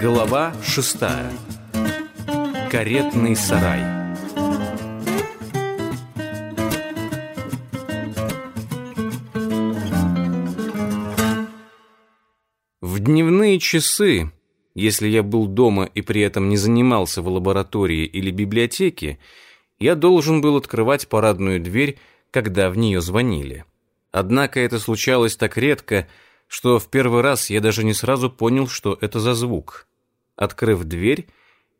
Глава шестая. Каретный сарай. В дневные часы, если я был дома и при этом не занимался в лаборатории или библиотеке, я должен был открывать парадную дверь, когда в нее звонили. Однако это случалось так редко, что в первый раз я даже не сразу понял, что это за звук. Открыв дверь,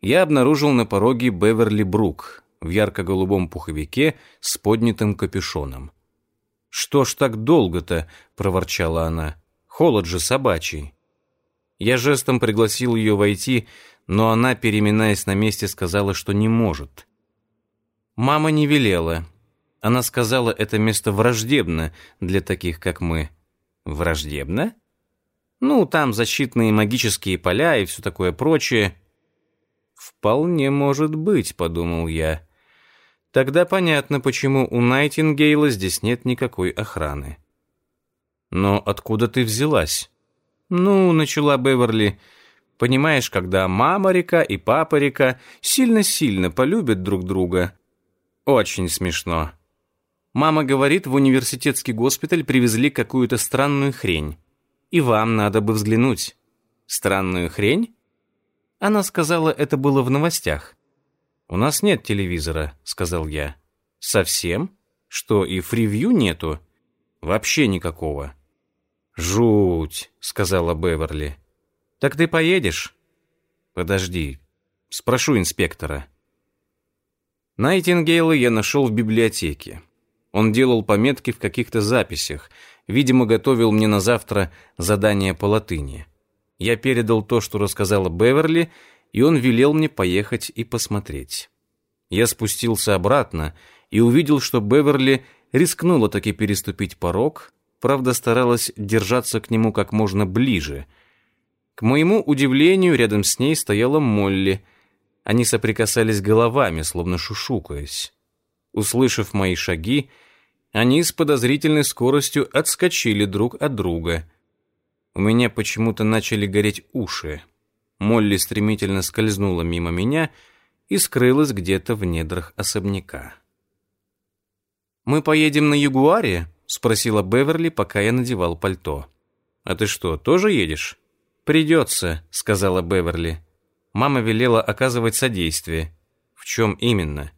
я обнаружил на пороге Беверли Брук в ярко-голубом пуховике с поднятым капюшоном. «Что ж так долго-то?» — проворчала она. «Холод же собачий». Я жестом пригласил ее войти, но она, переминаясь на месте, сказала, что не может. Мама не велела. Она сказала, это место враждебно для таких, как мы. Враждебно? Ну, там защитные магические поля и все такое прочее. Вполне может быть, подумал я. Тогда понятно, почему у Найтингейла здесь нет никакой охраны. Но откуда ты взялась? Ну, начала Беверли. Понимаешь, когда мама река и папа река сильно-сильно полюбят друг друга. Очень смешно. Мама говорит, в университетский госпиталь привезли какую-то странную хрень и вам надо бы взглянуть. Странную хрень? Она сказала, это было в новостях. У нас нет телевизора, сказал я. Совсем? Что, и фривью нету? Вообще никакого. Жуть, сказала Беверли. Так ты поедешь? Подожди, спрошу инспектора. Найтингейла я нашел в библиотеке. Он делал пометки в каких-то записях, Видимо, готовил мне на завтра задание по латыни. Я передал то, что рассказала Беверли, и он велел мне поехать и посмотреть. Я спустился обратно и увидел, что Беверли рискнула таки переступить порог, правда, старалась держаться к нему как можно ближе. К моему удивлению, рядом с ней стояла Молли. Они соприкасались головами, словно шушукаясь. Услышав мои шаги, они с подозрительной скоростью отскочили друг от друга. У меня почему-то начали гореть уши. Молли стремительно скользнула мимо меня и скрылась где-то в недрах особняка. «Мы поедем на Ягуаре?» — спросила Беверли, пока я надевал пальто. «А ты что, тоже едешь?» «Придется», — сказала Беверли. Мама велела оказывать содействие. «В чем именно?»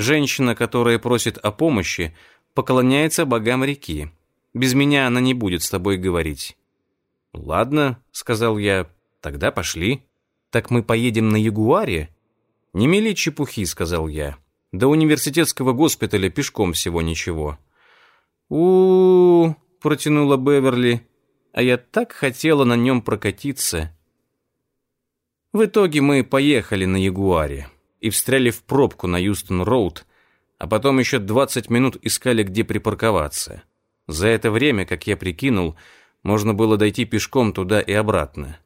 Женщина, которая просит о помощи, поклоняется богам реки. Без меня она не будет с тобой говорить». «Ладно», — сказал я, — «тогда пошли». «Так мы поедем на Ягуаре?» «Не мели чепухи», — сказал я. «До университетского госпиталя пешком всего ничего». «У-у-у», — протянула Беверли, — «а я так хотела на нем прокатиться». В итоге мы поехали на Ягуаре и встряли в пробку на Юстон-Роуд, а потом еще 20 минут искали, где припарковаться. За это время, как я прикинул, можно было дойти пешком туда и обратно.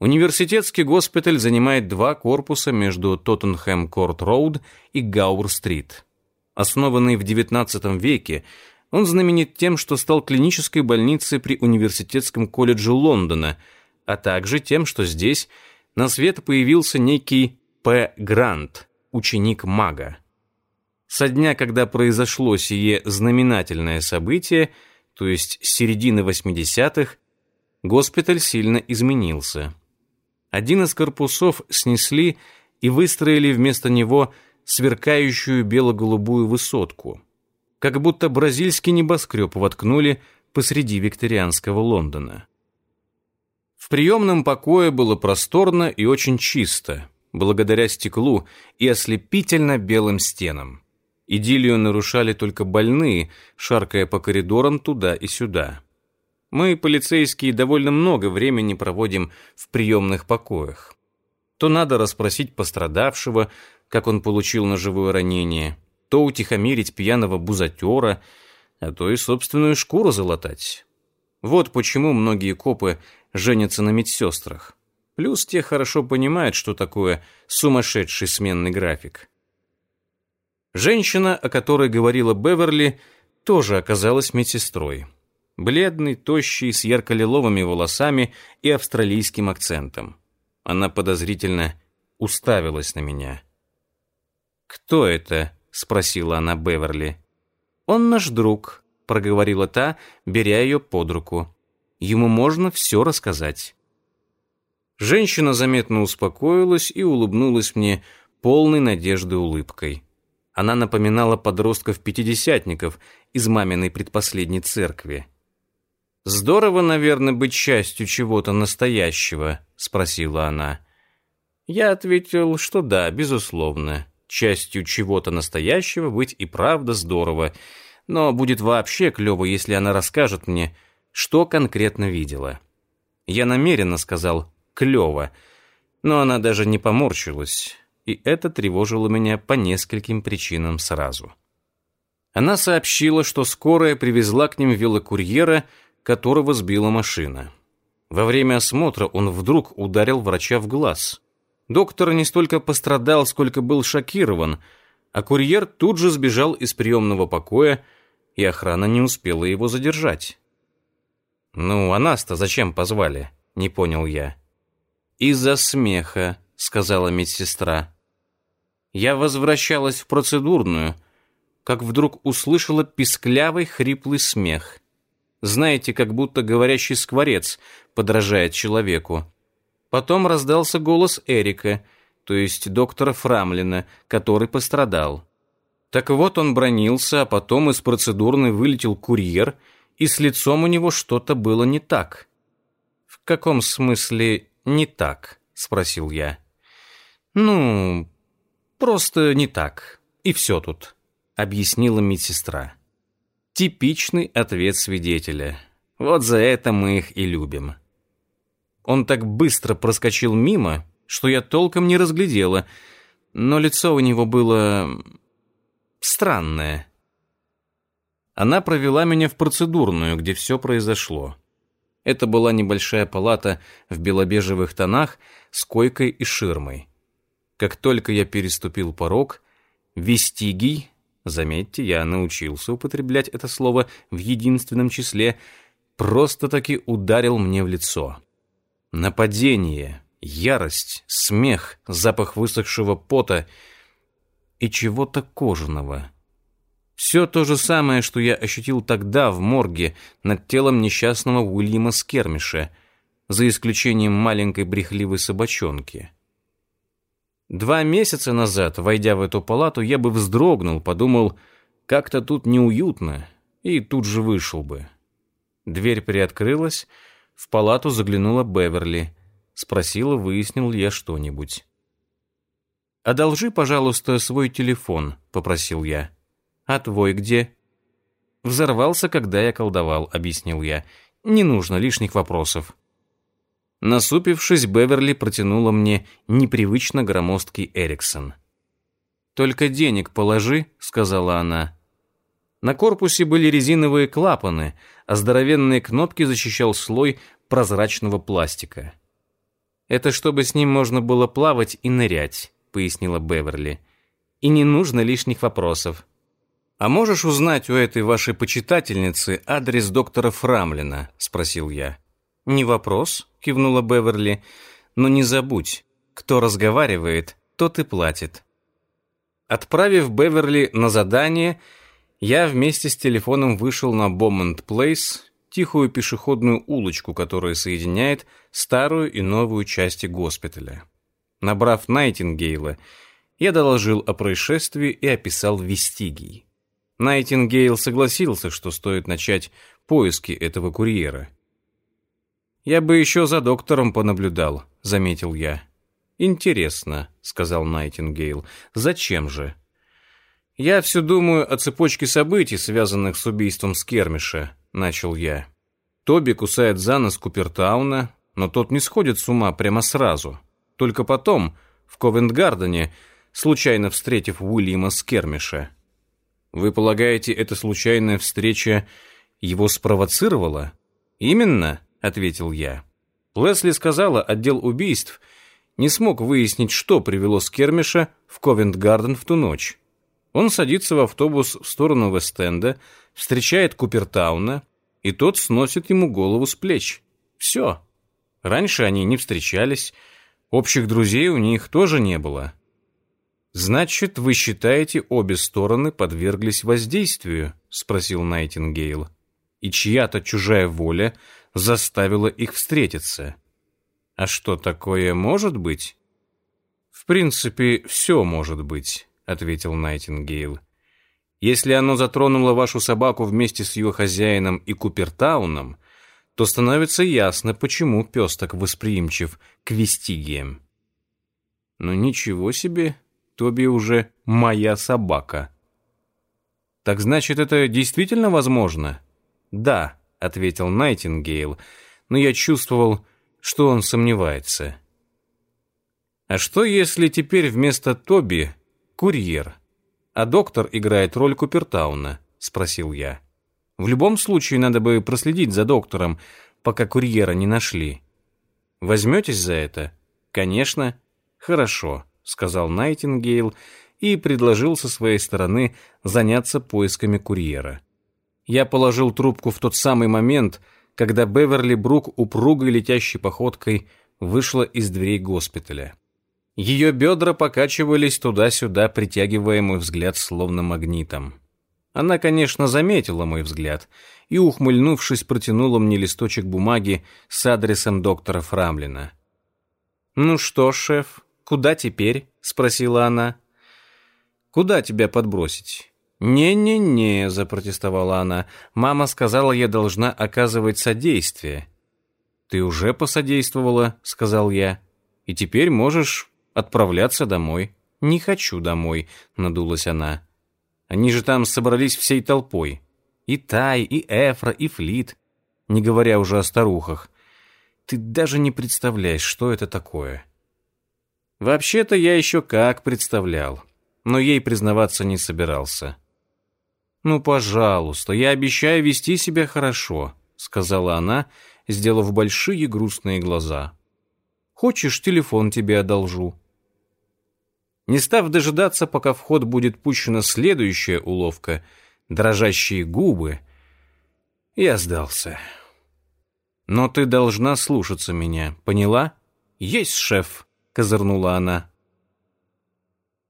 Университетский госпиталь занимает два корпуса между Тоттенхэм-Корт-Роуд и Гауэр-Стрит. Основанный в XIX веке, он знаменит тем, что стал клинической больницей при Университетском колледже Лондона, а также тем, что здесь на свет появился некий П. Грант, ученик мага. Со дня, когда произошло сие знаменательное событие, то есть с середины 80-х, госпиталь сильно изменился. Один из корпусов снесли и выстроили вместо него сверкающую бело-голубую высотку. Как будто бразильский небоскреб воткнули посреди викторианского Лондона. В приемном покое было просторно и очень чисто, благодаря стеклу и ослепительно белым стенам. Идиллию нарушали только больные, шаркая по коридорам туда и сюда. Мы, полицейские, довольно много времени проводим в приемных покоях. То надо расспросить пострадавшего, как он получил ножевое ранение, то утихомирить пьяного бузатера, а то и собственную шкуру залатать. Вот почему многие копы женятся на медсестрах. Плюс те хорошо понимают, что такое сумасшедший сменный график. Женщина, о которой говорила Беверли, тоже оказалась медсестрой. Бледный, тощий, с ярко-лиловыми волосами и австралийским акцентом. Она подозрительно уставилась на меня. «Кто это?» — спросила она Беверли. «Он наш друг», — проговорила та, беря ее под руку. «Ему можно все рассказать». Женщина заметно успокоилась и улыбнулась мне полной надежды улыбкой. Она напоминала подростков-пятидесятников из маминой предпоследней церкви. «Здорово, наверное, быть частью чего-то настоящего», — спросила она. Я ответил, что да, безусловно. Частью чего-то настоящего быть и правда здорово, но будет вообще клево, если она расскажет мне, что конкретно видела. Я намеренно сказал «клево», но она даже не поморщилась и это тревожило меня по нескольким причинам сразу. Она сообщила, что скорая привезла к ним велокурьера, которого сбила машина. Во время осмотра он вдруг ударил врача в глаз. Доктор не столько пострадал, сколько был шокирован, а курьер тут же сбежал из приемного покоя, и охрана не успела его задержать. «Ну, а нас-то зачем позвали?» — не понял я. «Из-за смеха», — сказала медсестра. Я возвращалась в процедурную, как вдруг услышала писклявый хриплый смех. Знаете, как будто говорящий скворец подражает человеку. Потом раздался голос Эрика, то есть доктора Фрамлина, который пострадал. Так вот он бронился, а потом из процедурной вылетел курьер, и с лицом у него что-то было не так. «В каком смысле не так?» — спросил я. «Ну, Просто не так. И все тут», — объяснила медсестра. Типичный ответ свидетеля. Вот за это мы их и любим. Он так быстро проскочил мимо, что я толком не разглядела, но лицо у него было... странное. Она провела меня в процедурную, где все произошло. Это была небольшая палата в белобежевых тонах с койкой и ширмой. Как только я переступил порог, Вестигий, заметьте, я научился употреблять это слово в единственном числе, просто-таки ударил мне в лицо. Нападение, ярость, смех, запах высохшего пота и чего-то кожаного. Все то же самое, что я ощутил тогда в морге над телом несчастного Уильяма Скермиша, за исключением маленькой брехливой собачонки. Два месяца назад, войдя в эту палату, я бы вздрогнул, подумал, как-то тут неуютно, и тут же вышел бы. Дверь приоткрылась, в палату заглянула Беверли. Спросила, выяснил ли я что-нибудь. «Одолжи, пожалуйста, свой телефон», — попросил я. «А твой где?» «Взорвался, когда я колдовал», — объяснил я. «Не нужно лишних вопросов». Насупившись, Беверли протянула мне непривычно громоздкий Эриксон. «Только денег положи», — сказала она. На корпусе были резиновые клапаны, а здоровенные кнопки защищал слой прозрачного пластика. «Это чтобы с ним можно было плавать и нырять», — пояснила Беверли. «И не нужно лишних вопросов». «А можешь узнать у этой вашей почитательницы адрес доктора Фрамлина?» — спросил я. «Не вопрос», — кивнула Беверли. «Но не забудь, кто разговаривает, тот и платит». Отправив Беверли на задание, я вместе с телефоном вышел на Бомонд Плейс, тихую пешеходную улочку, которая соединяет старую и новую части госпиталя. Набрав Найтингейла, я доложил о происшествии и описал вестигий. Найтингейл согласился, что стоит начать поиски этого курьера. «Я бы еще за доктором понаблюдал», — заметил я. «Интересно», — сказал Найтингейл. «Зачем же?» «Я все думаю о цепочке событий, связанных с убийством Скермиша», — начал я. Тоби кусает за нос Купертауна, но тот не сходит с ума прямо сразу. Только потом, в Ковент-Гардене, случайно встретив Уильяма Скермиша. Вы полагаете, эта случайная встреча его спровоцировала? Именно ответил я. Лесли сказала, отдел убийств не смог выяснить, что привело Скермиша в Ковент-Гарден в ту ночь. Он садится в автобус в сторону Вестенда, встречает Купертауна, и тот сносит ему голову с плеч. Все. Раньше они не встречались, общих друзей у них тоже не было. «Значит, вы считаете, обе стороны подверглись воздействию?» — спросил Найтингейл. «И чья-то чужая воля заставила их встретиться. А что такое может быть?» «В принципе, все может быть», — ответил Найтингейл. «Если оно затронуло вашу собаку вместе с ее хозяином и Купертауном, то становится ясно, почему пес так восприимчив к вестигиям». «Ну ничего себе!» Тоби уже моя собака. Так значит, это действительно возможно? Да, ответил Найтингейл, но я чувствовал, что он сомневается. А что, если теперь вместо Тоби курьер, а доктор играет роль Купертауна? спросил я. В любом случае надо бы проследить за доктором, пока курьера не нашли. Возьметесь за это? Конечно. Хорошо сказал Найтингейл и предложил со своей стороны заняться поисками курьера. Я положил трубку в тот самый момент, когда Беверли Брук упругой летящей походкой вышла из дверей госпиталя. Ее бедра покачивались туда-сюда, притягивая мой взгляд словно магнитом. Она, конечно, заметила мой взгляд и, ухмыльнувшись, протянула мне листочек бумаги с адресом доктора Фрамлина. «Ну что, шеф, «Куда теперь?» — спросила она. «Куда тебя подбросить?» «Не-не-не», — запротестовала она. «Мама сказала, я должна оказывать содействие». «Ты уже посодействовала», — сказал я. «И теперь можешь отправляться домой». «Не хочу домой», — надулась она. «Они же там собрались всей толпой. И Тай, и Эфра, и Флит, не говоря уже о старухах. Ты даже не представляешь, что это такое». Вообще-то я еще как представлял, но ей признаваться не собирался. «Ну, пожалуйста, я обещаю вести себя хорошо», — сказала она, сделав большие грустные глаза. «Хочешь, телефон тебе одолжу?» Не став дожидаться, пока в ход будет пущена следующая уловка — дрожащие губы, я сдался. «Но ты должна слушаться меня, поняла? Есть шеф!» Козырнула она.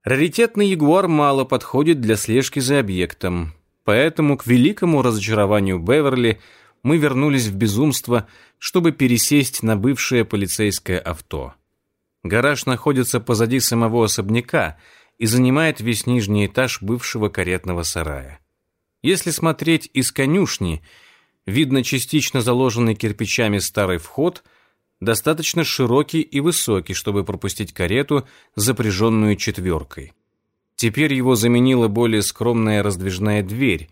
Раритетный ягуар мало подходит для слежки за объектом, поэтому к великому разочарованию Беверли мы вернулись в безумство, чтобы пересесть на бывшее полицейское авто. Гараж находится позади самого особняка и занимает весь нижний этаж бывшего каретного сарая. Если смотреть из конюшни, видно частично заложенный кирпичами старый вход – достаточно широкий и высокий, чтобы пропустить карету, запряженную четверкой. Теперь его заменила более скромная раздвижная дверь.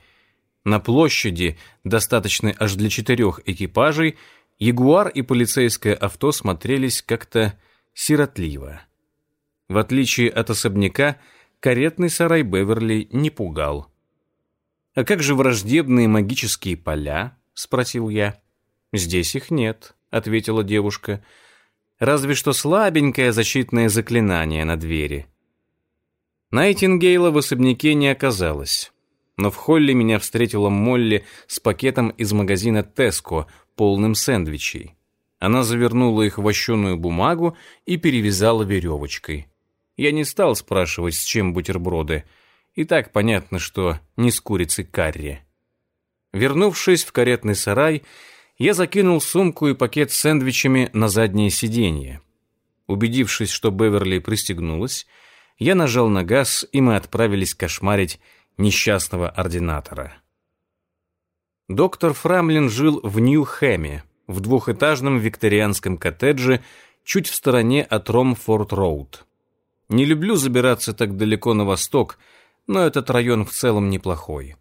На площади, достаточной аж для четырех экипажей, Ягуар и полицейское авто смотрелись как-то сиротливо. В отличие от особняка, каретный сарай Беверли не пугал. «А как же враждебные магические поля?» — спросил я. «Здесь их нет ответила девушка. Разве что слабенькое защитное заклинание на двери. Найтингейла в особняке не оказалось. Но в холле меня встретила Молли с пакетом из магазина Теско, полным сэндвичей. Она завернула их в вощеную бумагу и перевязала веревочкой. Я не стал спрашивать, с чем бутерброды. И так понятно, что не с курицей карри. Вернувшись в каретный сарай, я закинул сумку и пакет с сэндвичами на заднее сиденье. Убедившись, что Беверли пристегнулась, я нажал на газ, и мы отправились кошмарить несчастного ординатора. Доктор Фрамлин жил в Нью-Хэме, в двухэтажном викторианском коттедже, чуть в стороне от Ромфорд-Роуд. Не люблю забираться так далеко на восток, но этот район в целом неплохой.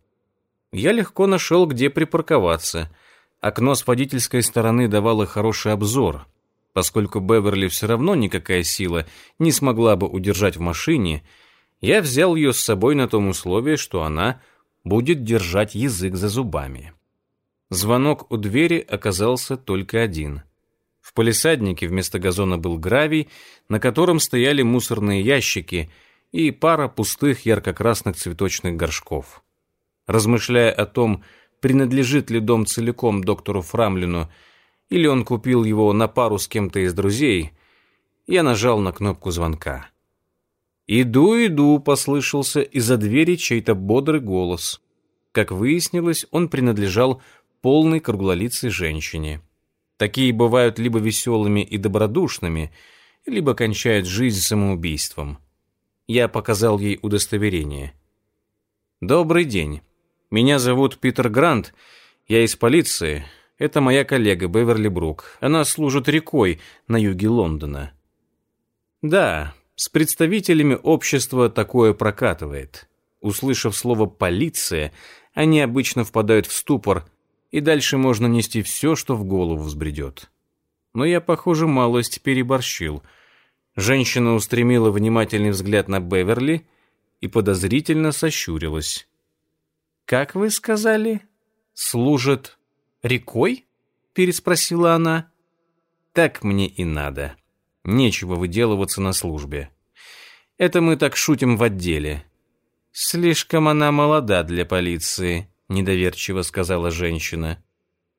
Я легко нашел, где припарковаться — Окно с водительской стороны давало хороший обзор. Поскольку Беверли все равно никакая сила не смогла бы удержать в машине, я взял ее с собой на том условии, что она будет держать язык за зубами. Звонок у двери оказался только один. В полисаднике вместо газона был гравий, на котором стояли мусорные ящики, и пара пустых ярко-красных цветочных горшков. Размышляя о том, принадлежит ли дом целиком доктору Фрамлину, или он купил его на пару с кем-то из друзей, я нажал на кнопку звонка. «Иду, иду», — послышался из-за двери чей-то бодрый голос. Как выяснилось, он принадлежал полной круглолицей женщине. Такие бывают либо веселыми и добродушными, либо кончают жизнь самоубийством. Я показал ей удостоверение. «Добрый день. Меня зовут Питер Грант. Я из полиции. Это моя коллега Беверли Брук. Она служит рекой на юге Лондона». «Да, с представителями общества такое прокатывает. Услышав слово «полиция», они обычно впадают в ступор, и дальше можно нести все, что в голову взбредет. Но я, похоже, малость переборщил. Женщина устремила внимательный взгляд на Беверли и подозрительно сощурилась. «Как вы сказали? Служит рекой?» — переспросила она. «Так мне и надо». Нечего выделываться на службе. Это мы так шутим в отделе. Слишком она молода для полиции, недоверчиво сказала женщина.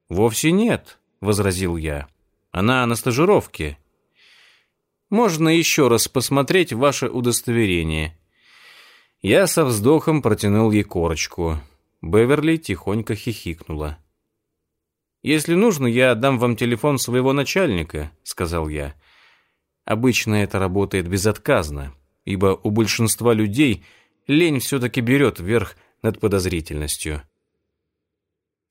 Вовсе нет, возразил я. Она на стажировке. Можно еще раз посмотреть ваше удостоверение. Я со вздохом протянул ей корочку. Беверли тихонько хихикнула. «Если нужно, я отдам вам телефон своего начальника», — сказал я. Обычно это работает безотказно, ибо у большинства людей лень все-таки берет верх над подозрительностью.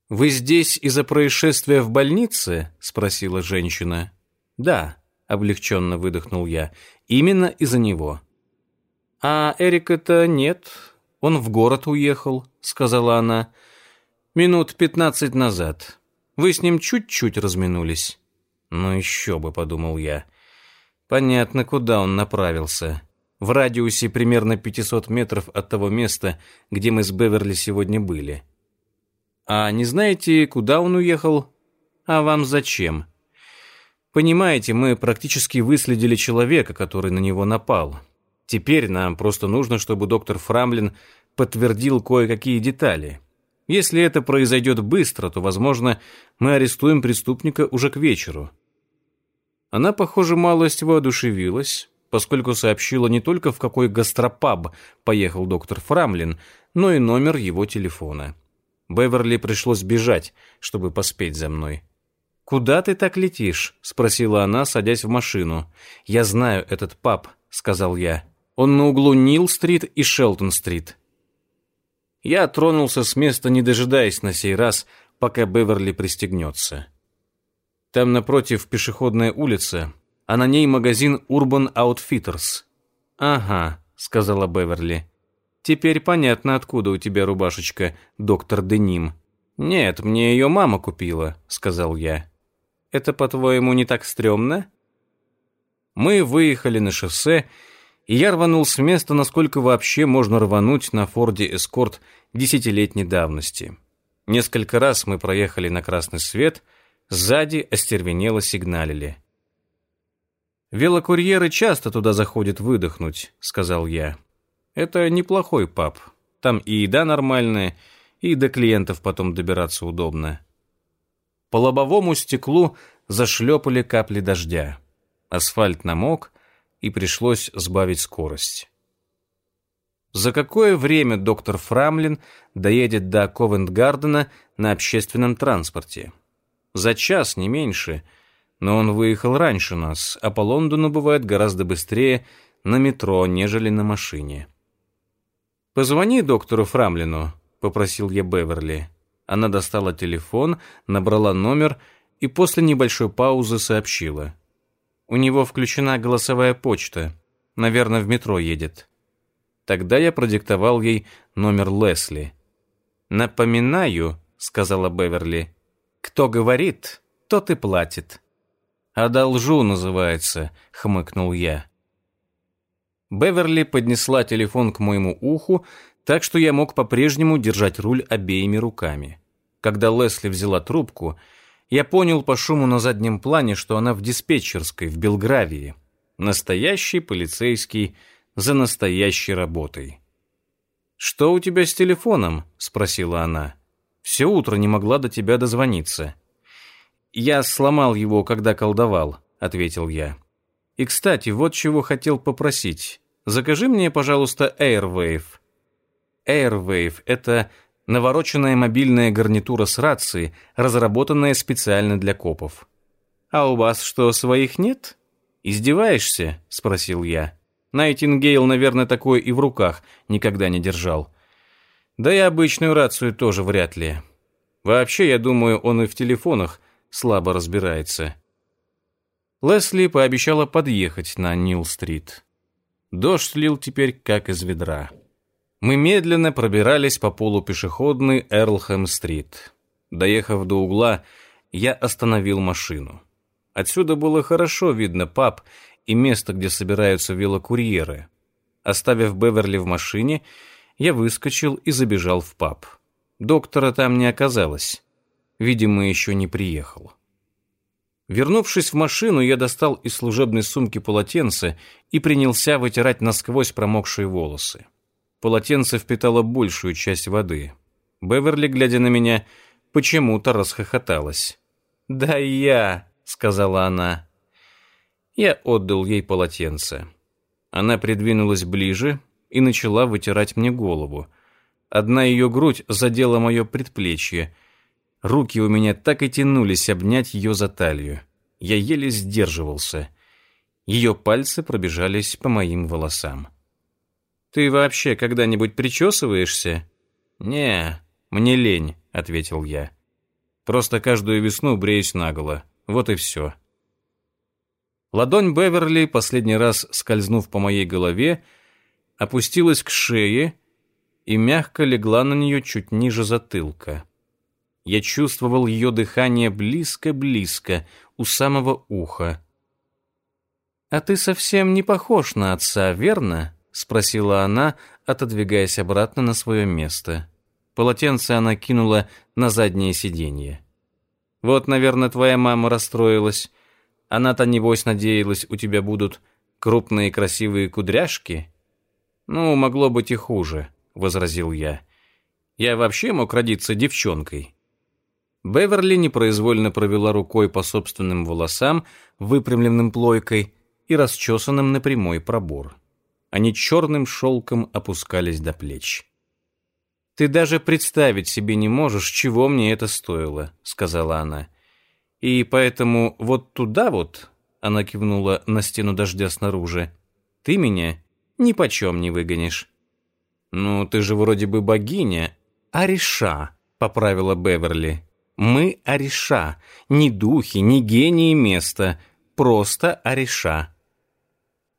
«Вы здесь из-за происшествия в больнице?» — спросила женщина. «Да», — облегченно выдохнул я, — «именно из-за него». «А Эрика-то нет, он в город уехал», — сказала она. «Минут пятнадцать назад. Вы с ним чуть-чуть разминулись». «Ну еще бы», — подумал я, — Понятно, куда он направился. В радиусе примерно 500 метров от того места, где мы с Беверли сегодня были. А не знаете, куда он уехал? А вам зачем? Понимаете, мы практически выследили человека, который на него напал. Теперь нам просто нужно, чтобы доктор Фрамлин подтвердил кое-какие детали. Если это произойдет быстро, то, возможно, мы арестуем преступника уже к вечеру. Она, похоже, малость воодушевилась, поскольку сообщила не только в какой гастропаб поехал доктор Фрамлин, но и номер его телефона. Беверли пришлось бежать, чтобы поспеть за мной. «Куда ты так летишь?» — спросила она, садясь в машину. «Я знаю этот паб», — сказал я. «Он на углу Нил-стрит и Шелтон-стрит». Я тронулся с места, не дожидаясь на сей раз, пока Беверли пристегнется. Там напротив пешеходная улица, а на ней магазин Urban Outfitters. «Ага», — сказала Беверли. «Теперь понятно, откуда у тебя рубашечка, доктор Деним». «Нет, мне ее мама купила», — сказал я. «Это, по-твоему, не так стрёмно?» Мы выехали на шоссе, и я рванул с места, насколько вообще можно рвануть на Форде Эскорт десятилетней давности. Несколько раз мы проехали на красный свет — Сзади остервенело сигналили. «Велокурьеры часто туда заходят выдохнуть», — сказал я. «Это неплохой паб. Там и еда нормальная, и до клиентов потом добираться удобно». По лобовому стеклу зашлепали капли дождя. Асфальт намок, и пришлось сбавить скорость. За какое время доктор Фрамлин доедет до Ковент-Гардена на общественном транспорте? За час, не меньше. Но он выехал раньше нас, а по Лондону бывает гораздо быстрее на метро, нежели на машине. «Позвони доктору Фрамлину», — попросил я Беверли. Она достала телефон, набрала номер и после небольшой паузы сообщила. «У него включена голосовая почта. Наверное, в метро едет». Тогда я продиктовал ей номер Лесли. «Напоминаю», — сказала Беверли, кто говорит, тот и платит. «Одолжу» называется, хмыкнул я. Беверли поднесла телефон к моему уху, так что я мог по-прежнему держать руль обеими руками. Когда Лесли взяла трубку, я понял по шуму на заднем плане, что она в диспетчерской в Белгравии. Настоящий полицейский за настоящей работой. «Что у тебя с телефоном?» — спросила она. «Все утро не могла до тебя дозвониться». «Я сломал его, когда колдовал», — ответил я. «И, кстати, вот чего хотел попросить. Закажи мне, пожалуйста, Airwave». Airwave — это навороченная мобильная гарнитура с рацией, разработанная специально для копов. «А у вас что, своих нет?» «Издеваешься?» — спросил я. Найтингейл, наверное, такое и в руках никогда не держал. Да и обычную рацию тоже вряд ли. Вообще, я думаю, он и в телефонах слабо разбирается. Лесли пообещала подъехать на Нил-стрит. Дождь лил теперь как из ведра. Мы медленно пробирались по полу пешеходной Эрлхэм-стрит. Доехав до угла, я остановил машину. Отсюда было хорошо видно паб и место, где собираются велокурьеры. Оставив Беверли в машине, я выскочил и забежал в паб. Доктора там не оказалось. Видимо, еще не приехал. Вернувшись в машину, я достал из служебной сумки полотенце и принялся вытирать насквозь промокшие волосы. Полотенце впитало большую часть воды. Беверли, глядя на меня, почему-то расхохоталась. «Да я», — сказала она. Я отдал ей полотенце. Она придвинулась ближе и начала вытирать мне голову. Одна ее грудь задела мое предплечье. Руки у меня так и тянулись обнять ее за талию. Я еле сдерживался. Ее пальцы пробежались по моим волосам. «Ты вообще когда-нибудь причесываешься?» «Не, мне лень», — ответил я. «Просто каждую весну бреюсь наголо. Вот и все». Ладонь Беверли, последний раз скользнув по моей голове, опустилась к шее и мягко легла на нее чуть ниже затылка. Я чувствовал ее дыхание близко-близко, у самого уха. «А ты совсем не похож на отца, верно?» — спросила она, отодвигаясь обратно на свое место. Полотенце она кинула на заднее сиденье. «Вот, наверное, твоя мама расстроилась. Она-то, небось, надеялась, у тебя будут крупные красивые кудряшки? Ну, могло быть и хуже, возразил я. Я вообще мог родиться девчонкой. Беверли непроизвольно провела рукой по собственным волосам, выпрямленным плойкой и расчесанным на прямой пробор. Они черным шелком опускались до плеч. «Ты даже представить себе не можешь, чего мне это стоило», — сказала она. И поэтому вот туда вот, она кивнула на стену дождя снаружи, ты меня ни почем не выгонишь. Ну, ты же вроде бы богиня. Ариша, поправила Беверли. Мы Ариша, не духи, не гении места, просто Ариша.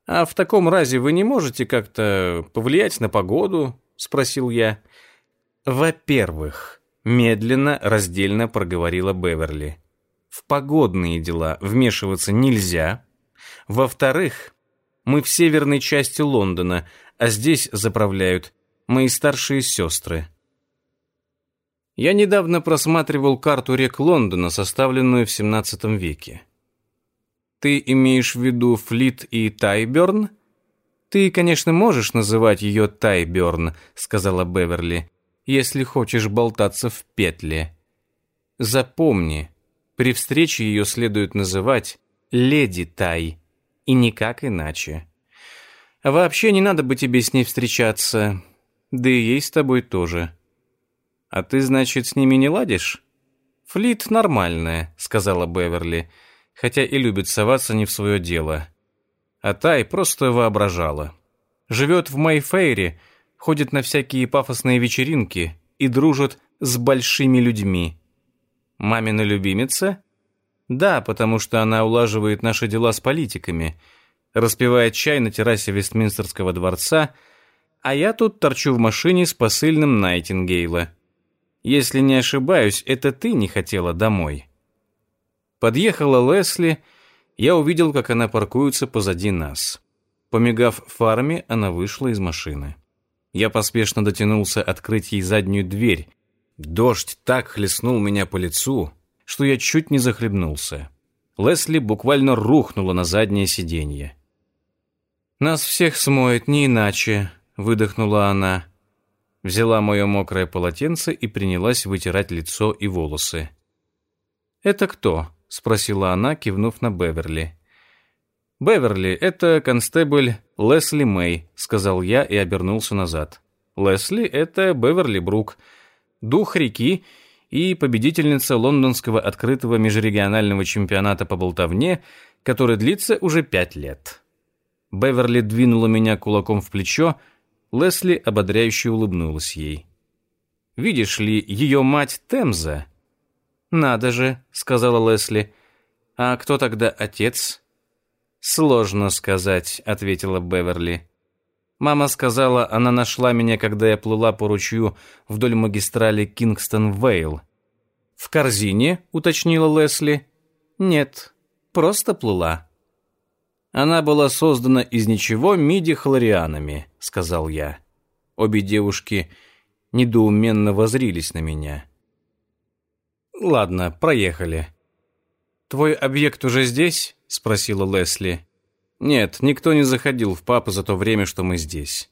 А в таком разе вы не можете как-то повлиять на погоду? спросил я. Во-первых, медленно, раздельно проговорила Беверли в погодные дела вмешиваться нельзя. Во-вторых, мы в северной части Лондона, а здесь заправляют мои старшие сестры. Я недавно просматривал карту рек Лондона, составленную в XVII веке. Ты имеешь в виду Флит и Тайберн? Ты, конечно, можешь называть ее Тайберн, сказала Беверли, если хочешь болтаться в петле. Запомни, при встрече ее следует называть «Леди Тай», и никак иначе. Вообще не надо бы тебе с ней встречаться, да и ей с тобой тоже. А ты, значит, с ними не ладишь? Флит нормальная, сказала Беверли, хотя и любит соваться не в свое дело. А Тай просто воображала. Живет в Майфейре, ходит на всякие пафосные вечеринки и дружит с большими людьми. Мамина любимица? Да, потому что она улаживает наши дела с политиками, распивает чай на террасе Вестминстерского дворца, а я тут торчу в машине с посыльным Найтингейла. Если не ошибаюсь, это ты не хотела домой. Подъехала Лесли, я увидел, как она паркуется позади нас. Помигав фарами, она вышла из машины. Я поспешно дотянулся открыть ей заднюю дверь, Дождь так хлестнул меня по лицу, что я чуть не захлебнулся. Лесли буквально рухнула на заднее сиденье. Нас всех смоет не иначе, выдохнула она. Взяла мое мокрое полотенце и принялась вытирать лицо и волосы. Это кто? Спросила она, кивнув на Беверли. Беверли, это констебль Лесли Мэй, сказал я и обернулся назад. Лесли это Беверли Брук, дух реки и победительница лондонского открытого межрегионального чемпионата по болтовне, который длится уже пять лет. Беверли двинула меня кулаком в плечо, Лесли ободряюще улыбнулась ей. «Видишь ли, ее мать Темза?» «Надо же», — сказала Лесли. «А кто тогда отец?» «Сложно сказать», — ответила Беверли. Мама сказала, она нашла меня, когда я плыла по ручью вдоль магистрали Кингстон-Вейл. «В корзине?» — уточнила Лесли. «Нет, просто плыла». Она была создана из ничего миди-хлорианами, сказал я. Обе девушки недоуменно возрились на меня. Ладно, проехали. Твой объект уже здесь? спросила Лесли. Нет, никто не заходил в папу за то время, что мы здесь.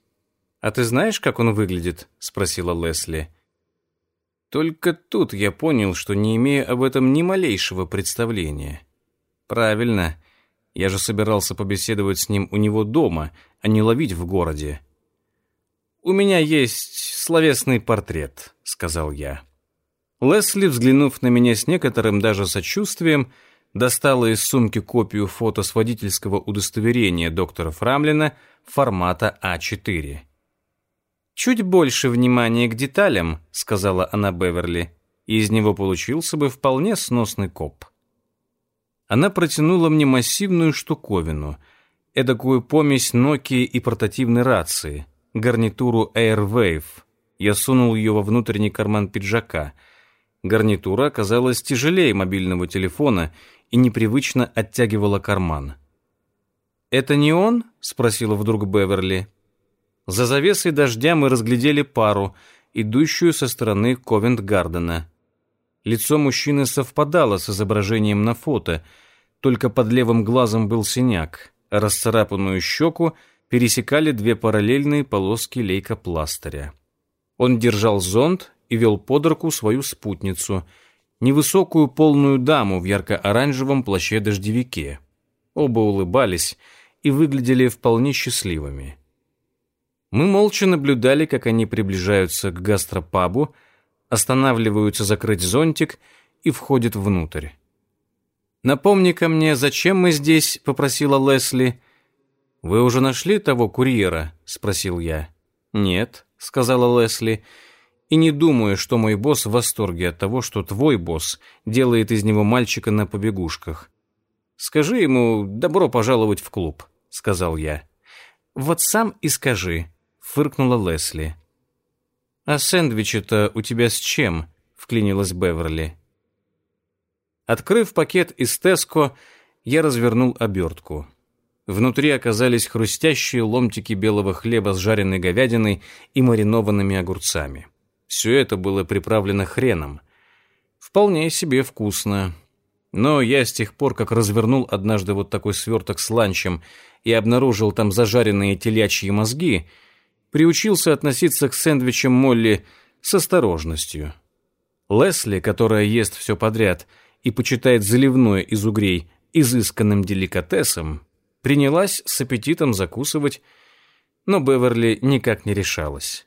А ты знаешь, как он выглядит? спросила Лесли. Только тут я понял, что не имею об этом ни малейшего представления. Правильно. Я же собирался побеседовать с ним у него дома, а не ловить в городе. «У меня есть словесный портрет», — сказал я. Лесли, взглянув на меня с некоторым даже сочувствием, достала из сумки копию фото с водительского удостоверения доктора Фрамлина формата А4. «Чуть больше внимания к деталям», — сказала она Беверли, и из него получился бы вполне сносный коп она протянула мне массивную штуковину, эдакую помесь Nokia и портативной рации, гарнитуру Airwave. Я сунул ее во внутренний карман пиджака. Гарнитура оказалась тяжелее мобильного телефона и непривычно оттягивала карман. «Это не он?» — спросила вдруг Беверли. За завесой дождя мы разглядели пару, идущую со стороны Ковент-Гардена. Лицо мужчины совпадало с изображением на фото — только под левым глазом был синяк, а расцарапанную щеку пересекали две параллельные полоски лейкопластыря. Он держал зонт и вел под руку свою спутницу, невысокую полную даму в ярко-оранжевом плаще-дождевике. Оба улыбались и выглядели вполне счастливыми. Мы молча наблюдали, как они приближаются к гастропабу, останавливаются закрыть зонтик и входят внутрь. «Напомни-ка мне, зачем мы здесь?» — попросила Лесли. «Вы уже нашли того курьера?» — спросил я. «Нет», — сказала Лесли. «И не думаю, что мой босс в восторге от того, что твой босс делает из него мальчика на побегушках. Скажи ему «добро пожаловать в клуб», — сказал я. «Вот сам и скажи», — фыркнула Лесли. «А сэндвичи-то у тебя с чем?» — вклинилась Беверли. Открыв пакет из Теско, я развернул обертку. Внутри оказались хрустящие ломтики белого хлеба с жареной говядиной и маринованными огурцами. Все это было приправлено хреном. Вполне себе вкусно. Но я с тех пор, как развернул однажды вот такой сверток с ланчем и обнаружил там зажаренные телячьи мозги, приучился относиться к сэндвичам Молли с осторожностью. Лесли, которая ест все подряд – и почитает заливное из угрей изысканным деликатесом, принялась с аппетитом закусывать, но Беверли никак не решалась.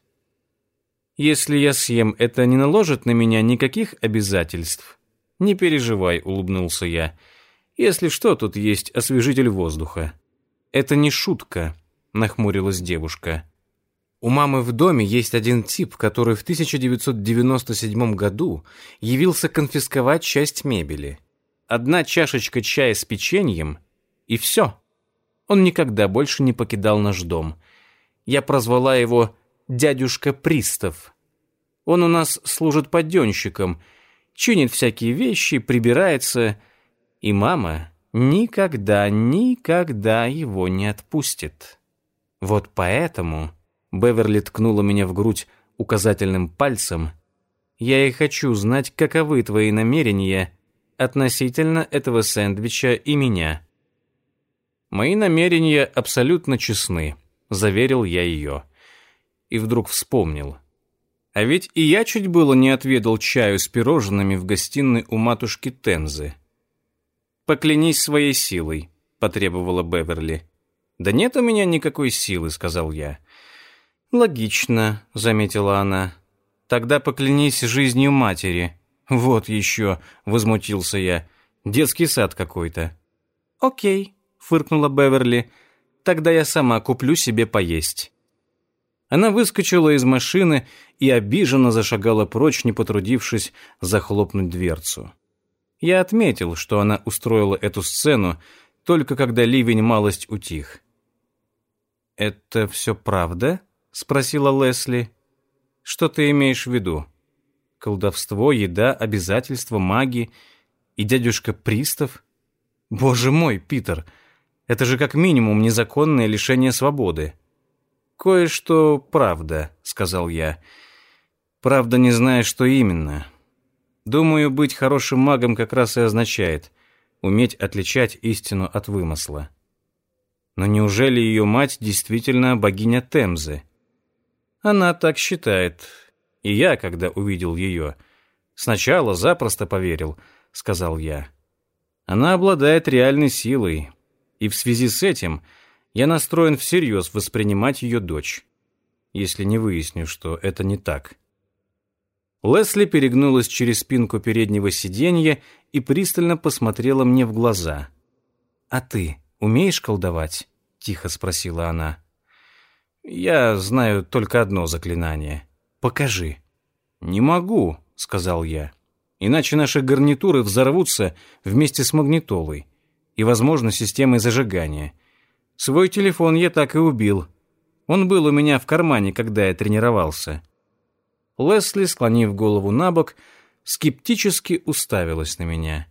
«Если я съем, это не наложит на меня никаких обязательств?» «Не переживай», — улыбнулся я. «Если что, тут есть освежитель воздуха». «Это не шутка», — нахмурилась девушка. У мамы в доме есть один тип, который в 1997 году явился конфисковать часть мебели. Одна чашечка чая с печеньем, и все. Он никогда больше не покидал наш дом. Я прозвала его «дядюшка Пристав». Он у нас служит подденщиком, чинит всякие вещи, прибирается, и мама никогда, никогда его не отпустит. Вот поэтому Беверли ткнула меня в грудь указательным пальцем. «Я и хочу знать, каковы твои намерения относительно этого сэндвича и меня». Мои намерения абсолютно честны, заверил я ее. И вдруг вспомнил. А ведь и я чуть было не отведал чаю с пирожными в гостиной у матушки Тензы. «Поклянись своей силой», — потребовала Беверли. «Да нет у меня никакой силы», — сказал я. «Логично», — заметила она. «Тогда поклянись жизнью матери». «Вот еще», — возмутился я. «Детский сад какой-то». «Окей», — фыркнула Беверли. «Тогда я сама куплю себе поесть». Она выскочила из машины и обиженно зашагала прочь, не потрудившись захлопнуть дверцу. Я отметил, что она устроила эту сцену только когда ливень малость утих. «Это все правда?» — спросила Лесли. «Что ты имеешь в виду? Колдовство, еда, обязательства, маги и дядюшка Пристав? Боже мой, Питер, это же как минимум незаконное лишение свободы». «Кое-что правда», — сказал я. «Правда, не зная, что именно. Думаю, быть хорошим магом как раз и означает уметь отличать истину от вымысла». Но неужели ее мать действительно богиня Темзы? Она так считает. И я, когда увидел ее, сначала запросто поверил, сказал я. Она обладает реальной силой, и в связи с этим я настроен всерьез воспринимать ее дочь, если не выясню, что это не так. Лесли перегнулась через спинку переднего сиденья и пристально посмотрела мне в глаза. «А ты умеешь колдовать?» — тихо спросила она. «Я знаю только одно заклинание. Покажи». «Не могу», — сказал я. «Иначе наши гарнитуры взорвутся вместе с магнитолой и, возможно, системой зажигания. Свой телефон я так и убил. Он был у меня в кармане, когда я тренировался». Лесли, склонив голову на бок, скептически уставилась на меня.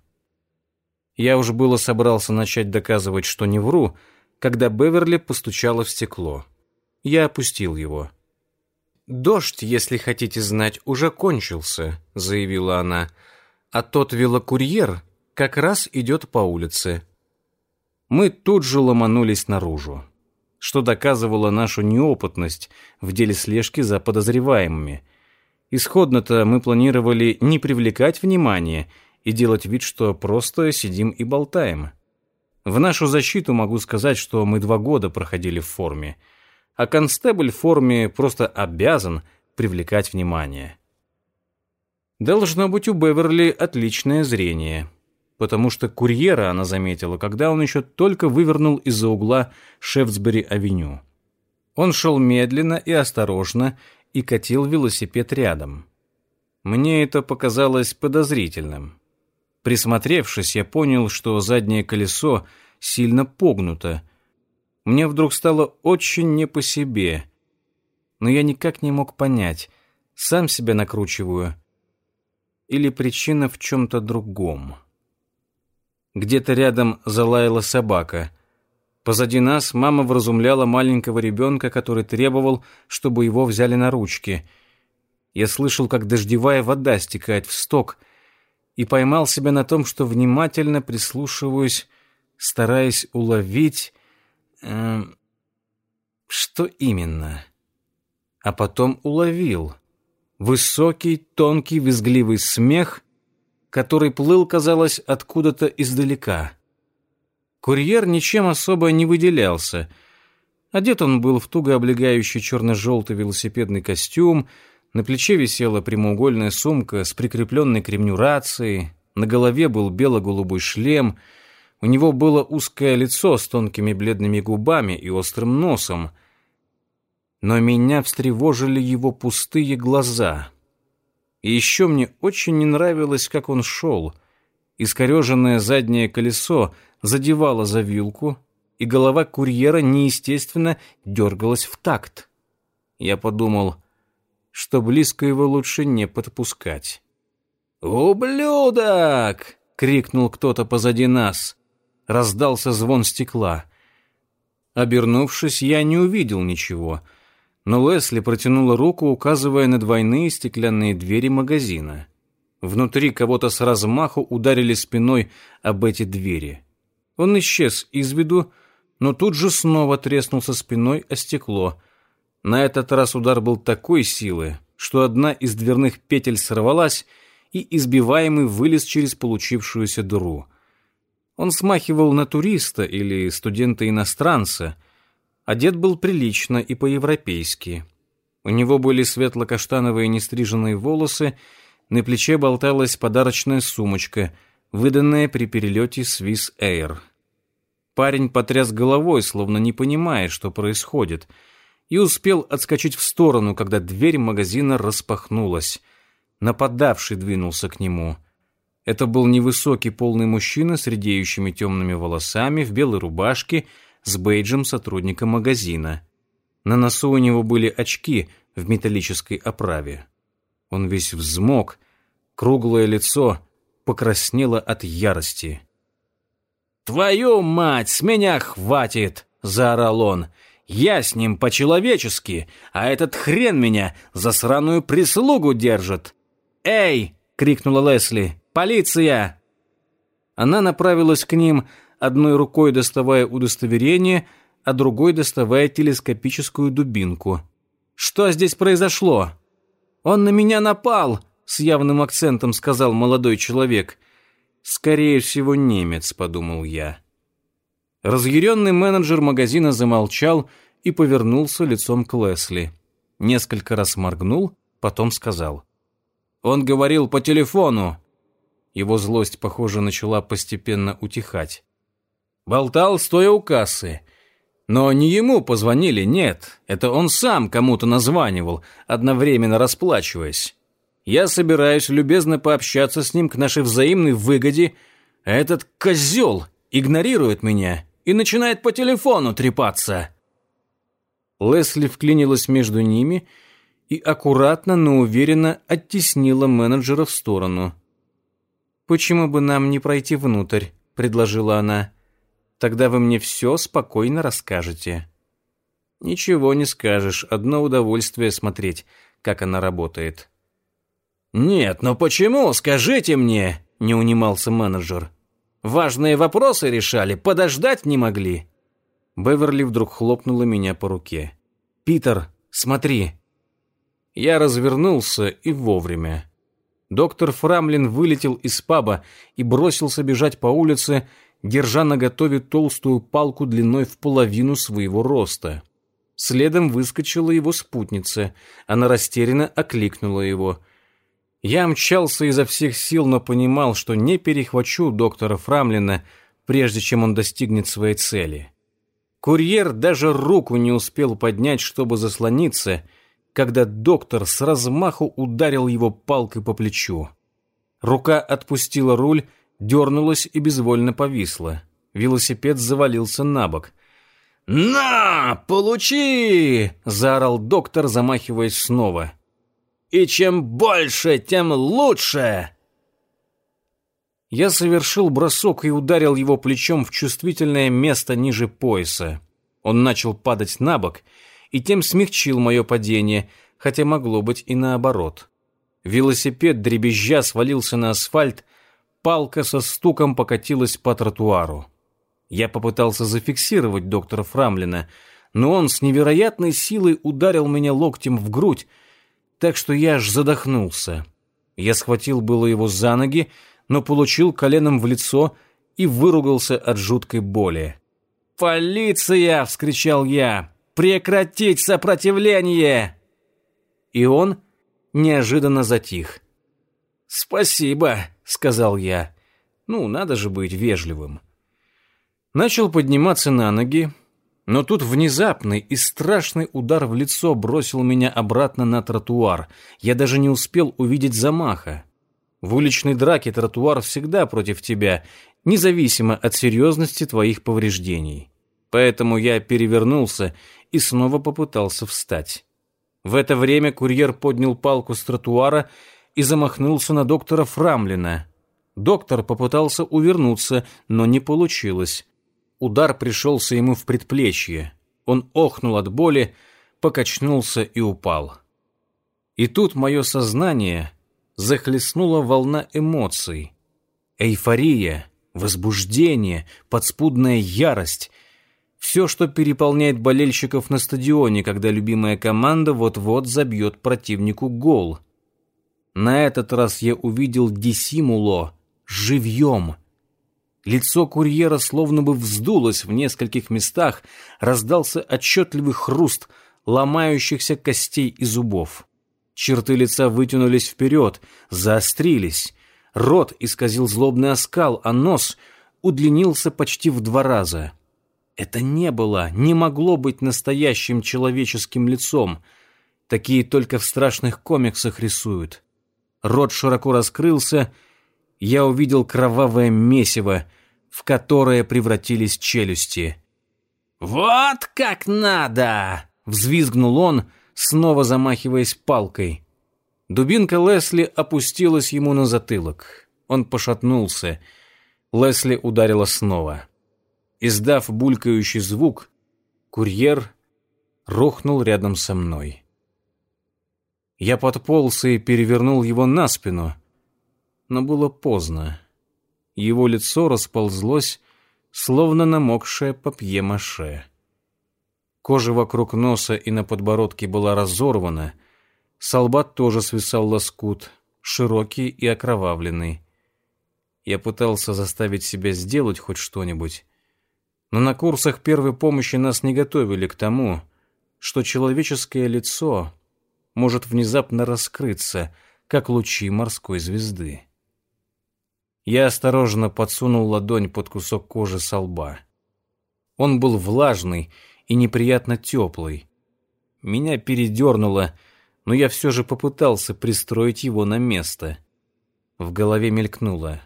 Я уж было собрался начать доказывать, что не вру, когда Беверли постучала в стекло. Я опустил его. «Дождь, если хотите знать, уже кончился», — заявила она. «А тот велокурьер как раз идет по улице». Мы тут же ломанулись наружу, что доказывало нашу неопытность в деле слежки за подозреваемыми. Исходно-то мы планировали не привлекать внимания и делать вид, что просто сидим и болтаем. В нашу защиту могу сказать, что мы два года проходили в форме, а констебль в форме просто обязан привлекать внимание. Должно быть у Беверли отличное зрение, потому что курьера она заметила, когда он еще только вывернул из-за угла Шефтсбери-авеню. Он шел медленно и осторожно и катил велосипед рядом. Мне это показалось подозрительным. Присмотревшись, я понял, что заднее колесо сильно погнуто. Мне вдруг стало очень не по себе. Но я никак не мог понять, сам себя накручиваю или причина в чем-то другом. Где-то рядом залаяла собака. Позади нас мама вразумляла маленького ребенка, который требовал, чтобы его взяли на ручки. Я слышал, как дождевая вода стекает в сток — и поймал себя на том, что внимательно прислушиваюсь, стараясь уловить... Э, что именно? А потом уловил. Высокий, тонкий, визгливый смех, который плыл, казалось, откуда-то издалека. Курьер ничем особо не выделялся. Одет он был в туго облегающий черно-желтый велосипедный костюм, на плече висела прямоугольная сумка с прикрепленной к ремню рацией, на голове был бело-голубой шлем, у него было узкое лицо с тонкими бледными губами и острым носом. Но меня встревожили его пустые глаза. И еще мне очень не нравилось, как он шел. Искореженное заднее колесо задевало за вилку, и голова курьера неестественно дергалась в такт. Я подумал, что близко его лучше не подпускать. «Ублюдок!» — крикнул кто-то позади нас. Раздался звон стекла. Обернувшись, я не увидел ничего, но Лесли протянула руку, указывая на двойные стеклянные двери магазина. Внутри кого-то с размаху ударили спиной об эти двери. Он исчез из виду, но тут же снова треснулся спиной о стекло. На этот раз удар был такой силы, что одна из дверных петель сорвалась, и избиваемый вылез через получившуюся дыру. Он смахивал на туриста или студента-иностранца. Одет был прилично и по-европейски. У него были светло-каштановые нестриженные волосы, на плече болталась подарочная сумочка, выданная при перелете Swiss Air. Парень потряс головой, словно не понимая, что происходит, и успел отскочить в сторону, когда дверь магазина распахнулась. Нападавший двинулся к нему. Это был невысокий полный мужчина с редеющими темными волосами, в белой рубашке, с бейджем сотрудника магазина. На носу у него были очки в металлической оправе. Он весь взмок, круглое лицо покраснело от ярости. «Твою мать, с меня хватит!» — заорал он. «Я с ним по-человечески, а этот хрен меня за сраную прислугу держит!» «Эй!» — крикнула Лесли. «Полиция!» Она направилась к ним, одной рукой доставая удостоверение, а другой доставая телескопическую дубинку. «Что здесь произошло?» «Он на меня напал!» — с явным акцентом сказал молодой человек. «Скорее всего, немец», — подумал я. Разъяренный менеджер магазина замолчал и повернулся лицом к Лесли. Несколько раз моргнул, потом сказал. «Он говорил по телефону». Его злость, похоже, начала постепенно утихать. Болтал, стоя у кассы. Но не ему позвонили, нет. Это он сам кому-то названивал, одновременно расплачиваясь. Я собираюсь любезно пообщаться с ним к нашей взаимной выгоде, а этот козел игнорирует меня и начинает по телефону трепаться. Лесли вклинилась между ними и аккуратно, но уверенно оттеснила менеджера в сторону. «Почему бы нам не пройти внутрь?» — предложила она. «Тогда вы мне все спокойно расскажете». «Ничего не скажешь, одно удовольствие смотреть, как она работает». «Нет, но почему? Скажите мне!» — не унимался менеджер. «Важные вопросы решали, подождать не могли». Беверли вдруг хлопнула меня по руке. «Питер, смотри!» Я развернулся и вовремя. Доктор Фрамлин вылетел из паба и бросился бежать по улице, держа наготове толстую палку длиной в половину своего роста. Следом выскочила его спутница. Она растерянно окликнула его — я мчался изо всех сил, но понимал, что не перехвачу доктора Фрамлина, прежде чем он достигнет своей цели. Курьер даже руку не успел поднять, чтобы заслониться, когда доктор с размаху ударил его палкой по плечу. Рука отпустила руль, дернулась и безвольно повисла. Велосипед завалился на бок. «На, получи!» — заорал доктор, замахиваясь снова и чем больше, тем лучше!» Я совершил бросок и ударил его плечом в чувствительное место ниже пояса. Он начал падать на бок и тем смягчил мое падение, хотя могло быть и наоборот. Велосипед дребезжа свалился на асфальт, палка со стуком покатилась по тротуару. Я попытался зафиксировать доктора Фрамлина, но он с невероятной силой ударил меня локтем в грудь, так что я аж задохнулся. Я схватил было его за ноги, но получил коленом в лицо и выругался от жуткой боли. «Полиция!» — вскричал я. «Прекратить сопротивление!» И он неожиданно затих. «Спасибо», — сказал я. «Ну, надо же быть вежливым». Начал подниматься на ноги, но тут внезапный и страшный удар в лицо бросил меня обратно на тротуар. Я даже не успел увидеть замаха. В уличной драке тротуар всегда против тебя, независимо от серьезности твоих повреждений. Поэтому я перевернулся и снова попытался встать. В это время курьер поднял палку с тротуара и замахнулся на доктора Фрамлина. Доктор попытался увернуться, но не получилось. Удар пришелся ему в предплечье. Он охнул от боли, покачнулся и упал. И тут мое сознание захлестнула волна эмоций. Эйфория, возбуждение, подспудная ярость. Все, что переполняет болельщиков на стадионе, когда любимая команда вот-вот забьет противнику гол. На этот раз я увидел Дисимуло живьем. Лицо курьера словно бы вздулось в нескольких местах, раздался отчетливый хруст ломающихся костей и зубов. Черты лица вытянулись вперед, заострились. Рот исказил злобный оскал, а нос удлинился почти в два раза — это не было, не могло быть настоящим человеческим лицом. Такие только в страшных комиксах рисуют. Рот широко раскрылся, я увидел кровавое месиво, в которое превратились челюсти. «Вот как надо!» — взвизгнул он, снова замахиваясь палкой. Дубинка Лесли опустилась ему на затылок. Он пошатнулся. Лесли ударила снова. Издав булькающий звук, курьер рухнул рядом со мной. Я подполз и перевернул его на спину, но было поздно. Его лицо расползлось, словно намокшее папье-маше. Кожа вокруг носа и на подбородке была разорвана, с лба тоже свисал лоскут, широкий и окровавленный. Я пытался заставить себя сделать хоть что-нибудь, но на курсах первой помощи нас не готовили к тому, что человеческое лицо может внезапно раскрыться, как лучи морской звезды. Я осторожно подсунул ладонь под кусок кожи со лба. Он был влажный и неприятно теплый. Меня передернуло, но я все же попытался пристроить его на место. В голове мелькнуло.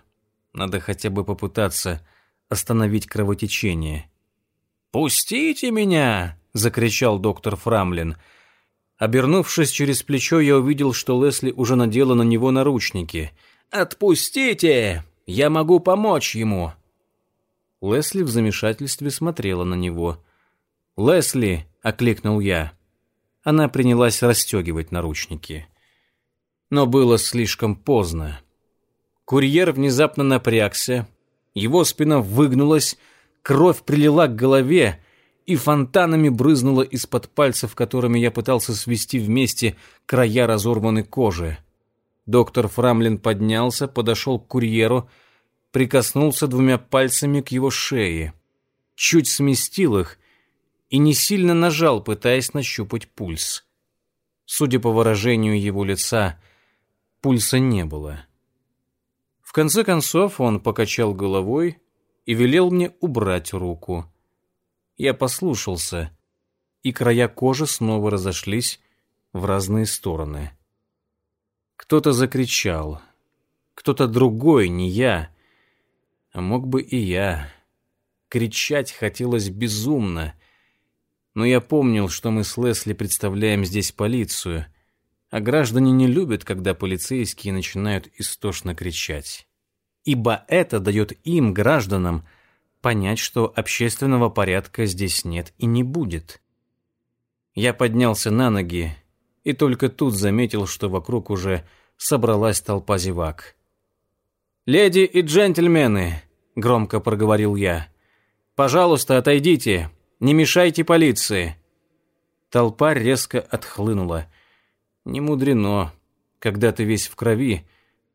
Надо хотя бы попытаться остановить кровотечение. «Пустите меня!» — закричал доктор Фрамлин. Обернувшись через плечо, я увидел, что Лесли уже надела на него наручники. «Отпустите! Я могу помочь ему!» Лесли в замешательстве смотрела на него. «Лесли!» — окликнул я. Она принялась расстегивать наручники. Но было слишком поздно. Курьер внезапно напрягся, его спина выгнулась, кровь прилила к голове и фонтанами брызнула из-под пальцев, которыми я пытался свести вместе края разорванной кожи. Доктор Фрамлин поднялся, подошел к курьеру, прикоснулся двумя пальцами к его шее, чуть сместил их и не сильно нажал, пытаясь нащупать пульс. Судя по выражению его лица, пульса не было. В конце концов он покачал головой и велел мне убрать руку. Я послушался, и края кожи снова разошлись в разные стороны. Кто-то закричал. Кто-то другой, не я. А мог бы и я. Кричать хотелось безумно. Но я помнил, что мы с Лесли представляем здесь полицию — а граждане не любят, когда полицейские начинают истошно кричать. Ибо это дает им, гражданам, понять, что общественного порядка здесь нет и не будет. Я поднялся на ноги и только тут заметил, что вокруг уже собралась толпа зевак. «Леди и джентльмены», — громко проговорил я, — «пожалуйста, отойдите, не мешайте полиции». Толпа резко отхлынула — не мудрено. Когда ты весь в крови,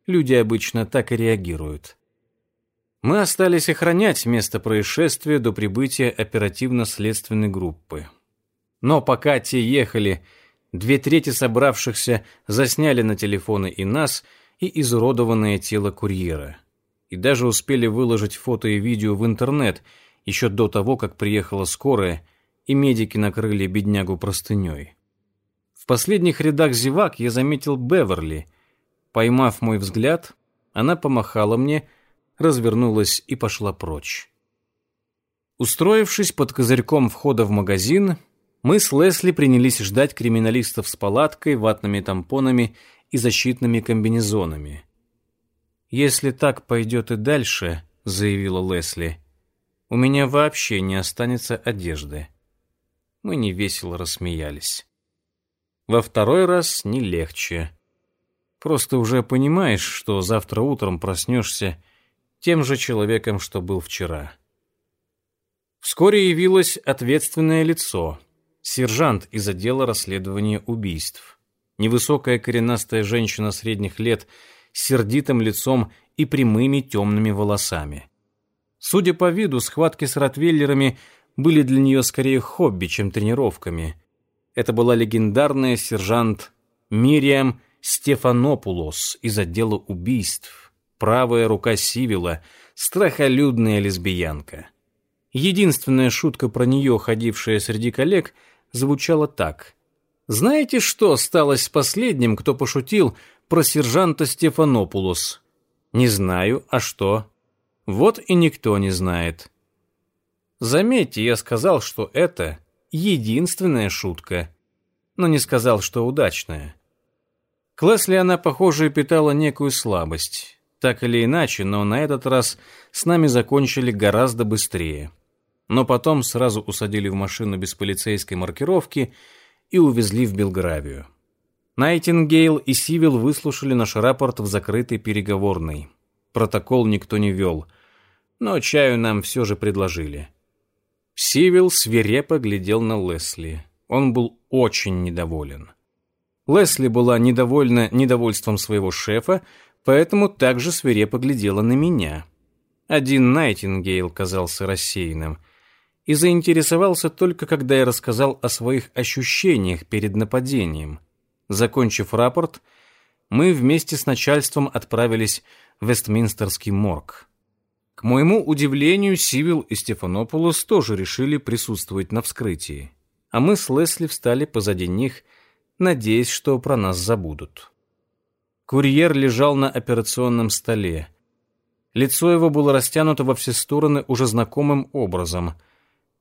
люди обычно так и реагируют. Мы остались охранять место происшествия до прибытия оперативно-следственной группы. Но пока те ехали, две трети собравшихся засняли на телефоны и нас, и изуродованное тело курьера. И даже успели выложить фото и видео в интернет еще до того, как приехала скорая, и медики накрыли беднягу простыней. В последних рядах зевак я заметил Беверли. Поймав мой взгляд, она помахала мне, развернулась и пошла прочь. Устроившись под козырьком входа в магазин, мы с Лесли принялись ждать криминалистов с палаткой, ватными тампонами и защитными комбинезонами. «Если так пойдет и дальше», — заявила Лесли, — «у меня вообще не останется одежды». Мы невесело рассмеялись. Во второй раз не легче. Просто уже понимаешь, что завтра утром проснешься тем же человеком, что был вчера. Вскоре явилось ответственное лицо, сержант из отдела расследования убийств. Невысокая коренастая женщина средних лет с сердитым лицом и прямыми темными волосами. Судя по виду, схватки с ротвейлерами были для нее скорее хобби, чем тренировками. Это была легендарная сержант Мириам Стефанопулос из отдела убийств, правая рука Сивила, страхолюдная лесбиянка. Единственная шутка про нее, ходившая среди коллег, звучала так. «Знаете, что стало с последним, кто пошутил про сержанта Стефанопулос?» «Не знаю, а что?» Вот и никто не знает. Заметьте, я сказал, что это единственная шутка, но не сказал, что удачная. К Лесли она, похоже, питала некую слабость. Так или иначе, но на этот раз с нами закончили гораздо быстрее. Но потом сразу усадили в машину без полицейской маркировки и увезли в Белгравию. Найтингейл и Сивил выслушали наш рапорт в закрытой переговорной. Протокол никто не вел, но чаю нам все же предложили. Сивил свирепо глядел на Лесли. Он был очень недоволен. Лесли была недовольна недовольством своего шефа, поэтому также свирепо глядела на меня. Один Найтингейл казался рассеянным и заинтересовался только, когда я рассказал о своих ощущениях перед нападением. Закончив рапорт, мы вместе с начальством отправились Вестминстерский морг. К моему удивлению, Сивил и Стефанополос тоже решили присутствовать на вскрытии, а мы с Лесли встали позади них, надеясь, что про нас забудут. Курьер лежал на операционном столе. Лицо его было растянуто во все стороны уже знакомым образом.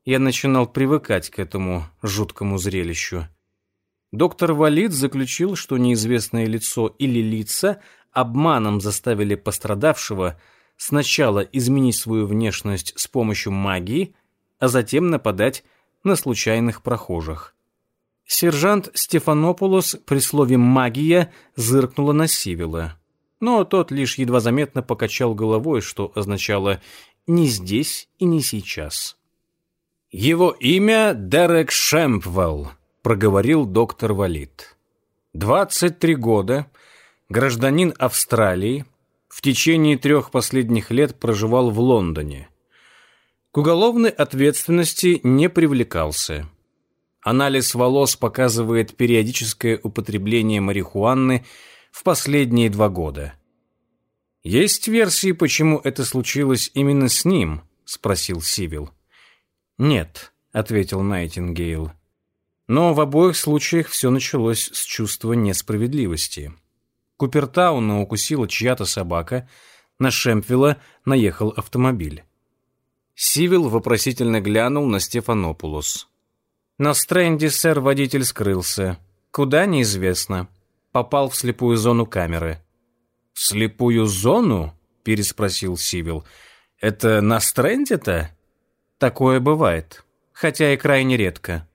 Я начинал привыкать к этому жуткому зрелищу. Доктор Валид заключил, что неизвестное лицо или лица обманом заставили пострадавшего сначала изменить свою внешность с помощью магии, а затем нападать на случайных прохожих. Сержант Стефанопулос при слове «магия» зыркнула на Сивила, но тот лишь едва заметно покачал головой, что означало «не здесь и не сейчас». «Его имя Дерек Шемпвелл», — проговорил доктор Валит. «Двадцать три года, гражданин Австралии, в течение трех последних лет проживал в Лондоне. К уголовной ответственности не привлекался. Анализ волос показывает периодическое употребление марихуаны в последние два года. «Есть версии, почему это случилось именно с ним?» — спросил Сивил. «Нет», — ответил Найтингейл. «Но в обоих случаях все началось с чувства несправедливости». Купертауна укусила чья-то собака, на Шемпвилла наехал автомобиль. Сивил вопросительно глянул на Стефанопулос. На стренде, сэр, водитель скрылся. Куда, неизвестно. Попал в слепую зону камеры. «В слепую зону?» — переспросил Сивил. «Это на стренде-то?» «Такое бывает, хотя и крайне редко».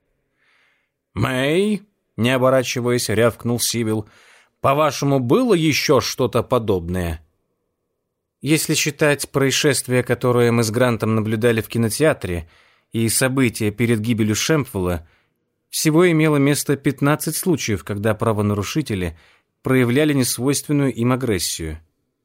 «Мэй?» — не оборачиваясь, рявкнул Сивил — по-вашему, было еще что-то подобное? Если считать происшествия, которые мы с Грантом наблюдали в кинотеатре, и события перед гибелью Шемпфула, всего имело место 15 случаев, когда правонарушители проявляли несвойственную им агрессию.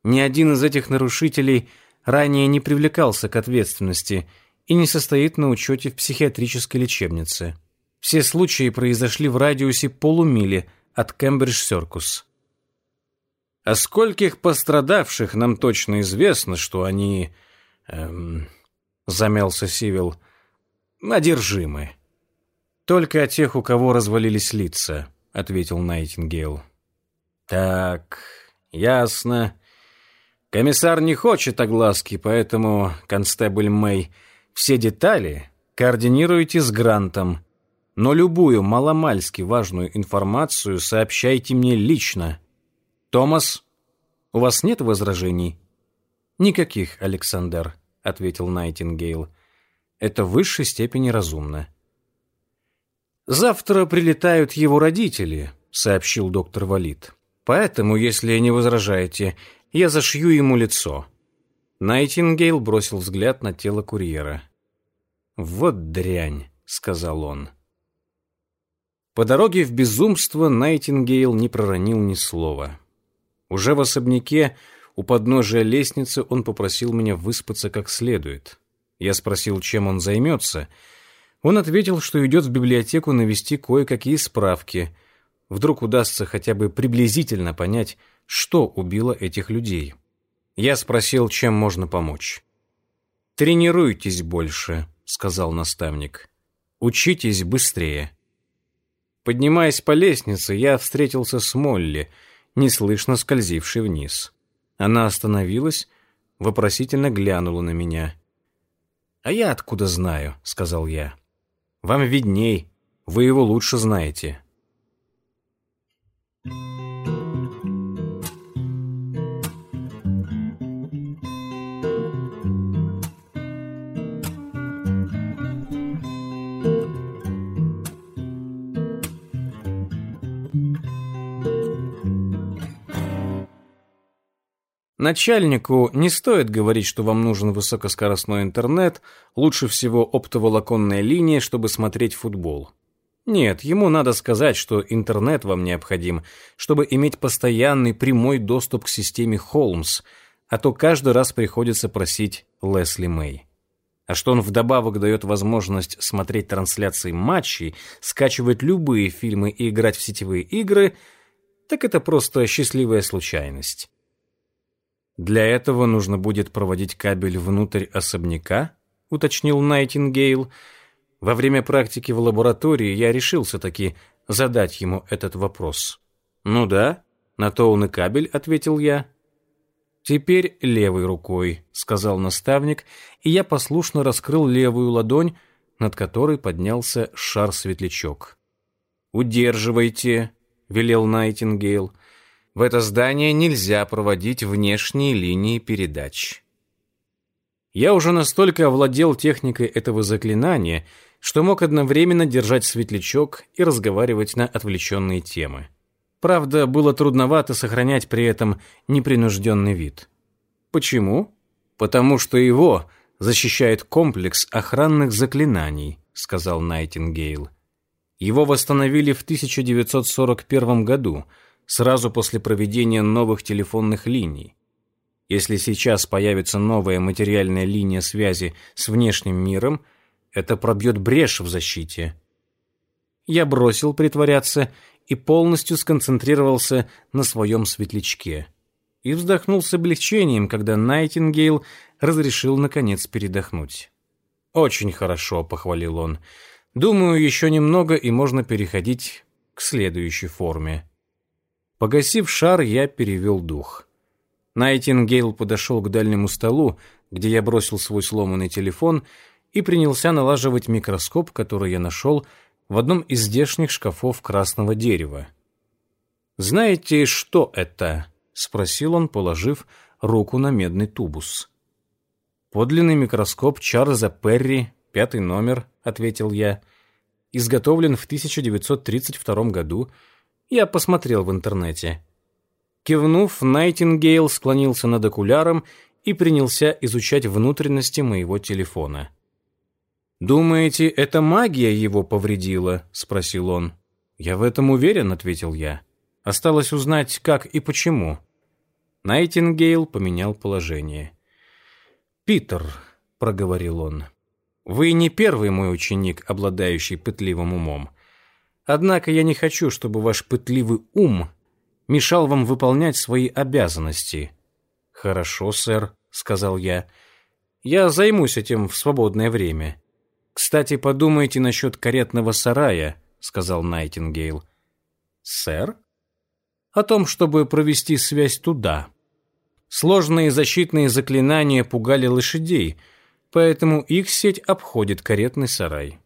Ни один из этих нарушителей ранее не привлекался к ответственности и не состоит на учете в психиатрической лечебнице. Все случаи произошли в радиусе полумили – от Кембридж-Серкус. О скольких пострадавших нам точно известно, что они... Эм, замялся Сивил. Одержимы. Только о тех, у кого развалились лица, ответил Найтингейл. Так, ясно. Комиссар не хочет огласки, поэтому, констебль Мэй, все детали координируйте с Грантом но любую маломальски важную информацию сообщайте мне лично. Томас, у вас нет возражений? Никаких, Александр, ответил Найтингейл. Это в высшей степени разумно. Завтра прилетают его родители, сообщил доктор Валит. Поэтому, если не возражаете, я зашью ему лицо. Найтингейл бросил взгляд на тело курьера. «Вот дрянь», — сказал он. По дороге в безумство Найтингейл не проронил ни слова. Уже в особняке у подножия лестницы он попросил меня выспаться как следует. Я спросил, чем он займется. Он ответил, что идет в библиотеку навести кое-какие справки. Вдруг удастся хотя бы приблизительно понять, что убило этих людей. Я спросил, чем можно помочь. «Тренируйтесь больше», — сказал наставник. «Учитесь быстрее». Поднимаясь по лестнице, я встретился с Молли, неслышно скользившей вниз. Она остановилась, вопросительно глянула на меня. «А я откуда знаю?» — сказал я. «Вам видней, вы его лучше знаете». Начальнику не стоит говорить, что вам нужен высокоскоростной интернет, лучше всего оптоволоконная линия, чтобы смотреть футбол. Нет, ему надо сказать, что интернет вам необходим, чтобы иметь постоянный прямой доступ к системе Холмс, а то каждый раз приходится просить Лесли Мэй. А что он вдобавок дает возможность смотреть трансляции матчей, скачивать любые фильмы и играть в сетевые игры, так это просто счастливая случайность. Для этого нужно будет проводить кабель внутрь особняка, уточнил Найтингейл. Во время практики в лаборатории я решился таки задать ему этот вопрос. Ну да, на то он и кабель, ответил я. Теперь левой рукой, сказал наставник, и я послушно раскрыл левую ладонь, над которой поднялся шар-светлячок. «Удерживайте», — велел Найтингейл в это здание нельзя проводить внешние линии передач. Я уже настолько овладел техникой этого заклинания, что мог одновременно держать светлячок и разговаривать на отвлеченные темы. Правда, было трудновато сохранять при этом непринужденный вид. Почему? Потому что его защищает комплекс охранных заклинаний, сказал Найтингейл. Его восстановили в 1941 году – сразу после проведения новых телефонных линий. Если сейчас появится новая материальная линия связи с внешним миром, это пробьет брешь в защите. Я бросил притворяться и полностью сконцентрировался на своем светлячке. И вздохнул с облегчением, когда Найтингейл разрешил, наконец, передохнуть. «Очень хорошо», — похвалил он. «Думаю, еще немного, и можно переходить к следующей форме». Погасив шар, я перевел дух. Найтингейл подошел к дальнему столу, где я бросил свой сломанный телефон, и принялся налаживать микроскоп, который я нашел в одном из здешних шкафов красного дерева. «Знаете, что это?» — спросил он, положив руку на медный тубус. «Подлинный микроскоп Чарльза Перри, пятый номер», — ответил я. «Изготовлен в 1932 году» Я посмотрел в интернете. Кивнув, Найтингейл склонился над окуляром и принялся изучать внутренности моего телефона. «Думаете, это магия его повредила?» — спросил он. «Я в этом уверен», — ответил я. «Осталось узнать, как и почему». Найтингейл поменял положение. «Питер», — проговорил он, — «вы не первый мой ученик, обладающий пытливым умом. Однако я не хочу, чтобы ваш пытливый ум мешал вам выполнять свои обязанности. Хорошо, сэр, сказал я. Я займусь этим в свободное время. Кстати, подумайте насчет каретного сарая, сказал Найтингейл. Сэр? О том, чтобы провести связь туда. Сложные защитные заклинания пугали лошадей, поэтому их сеть обходит каретный сарай.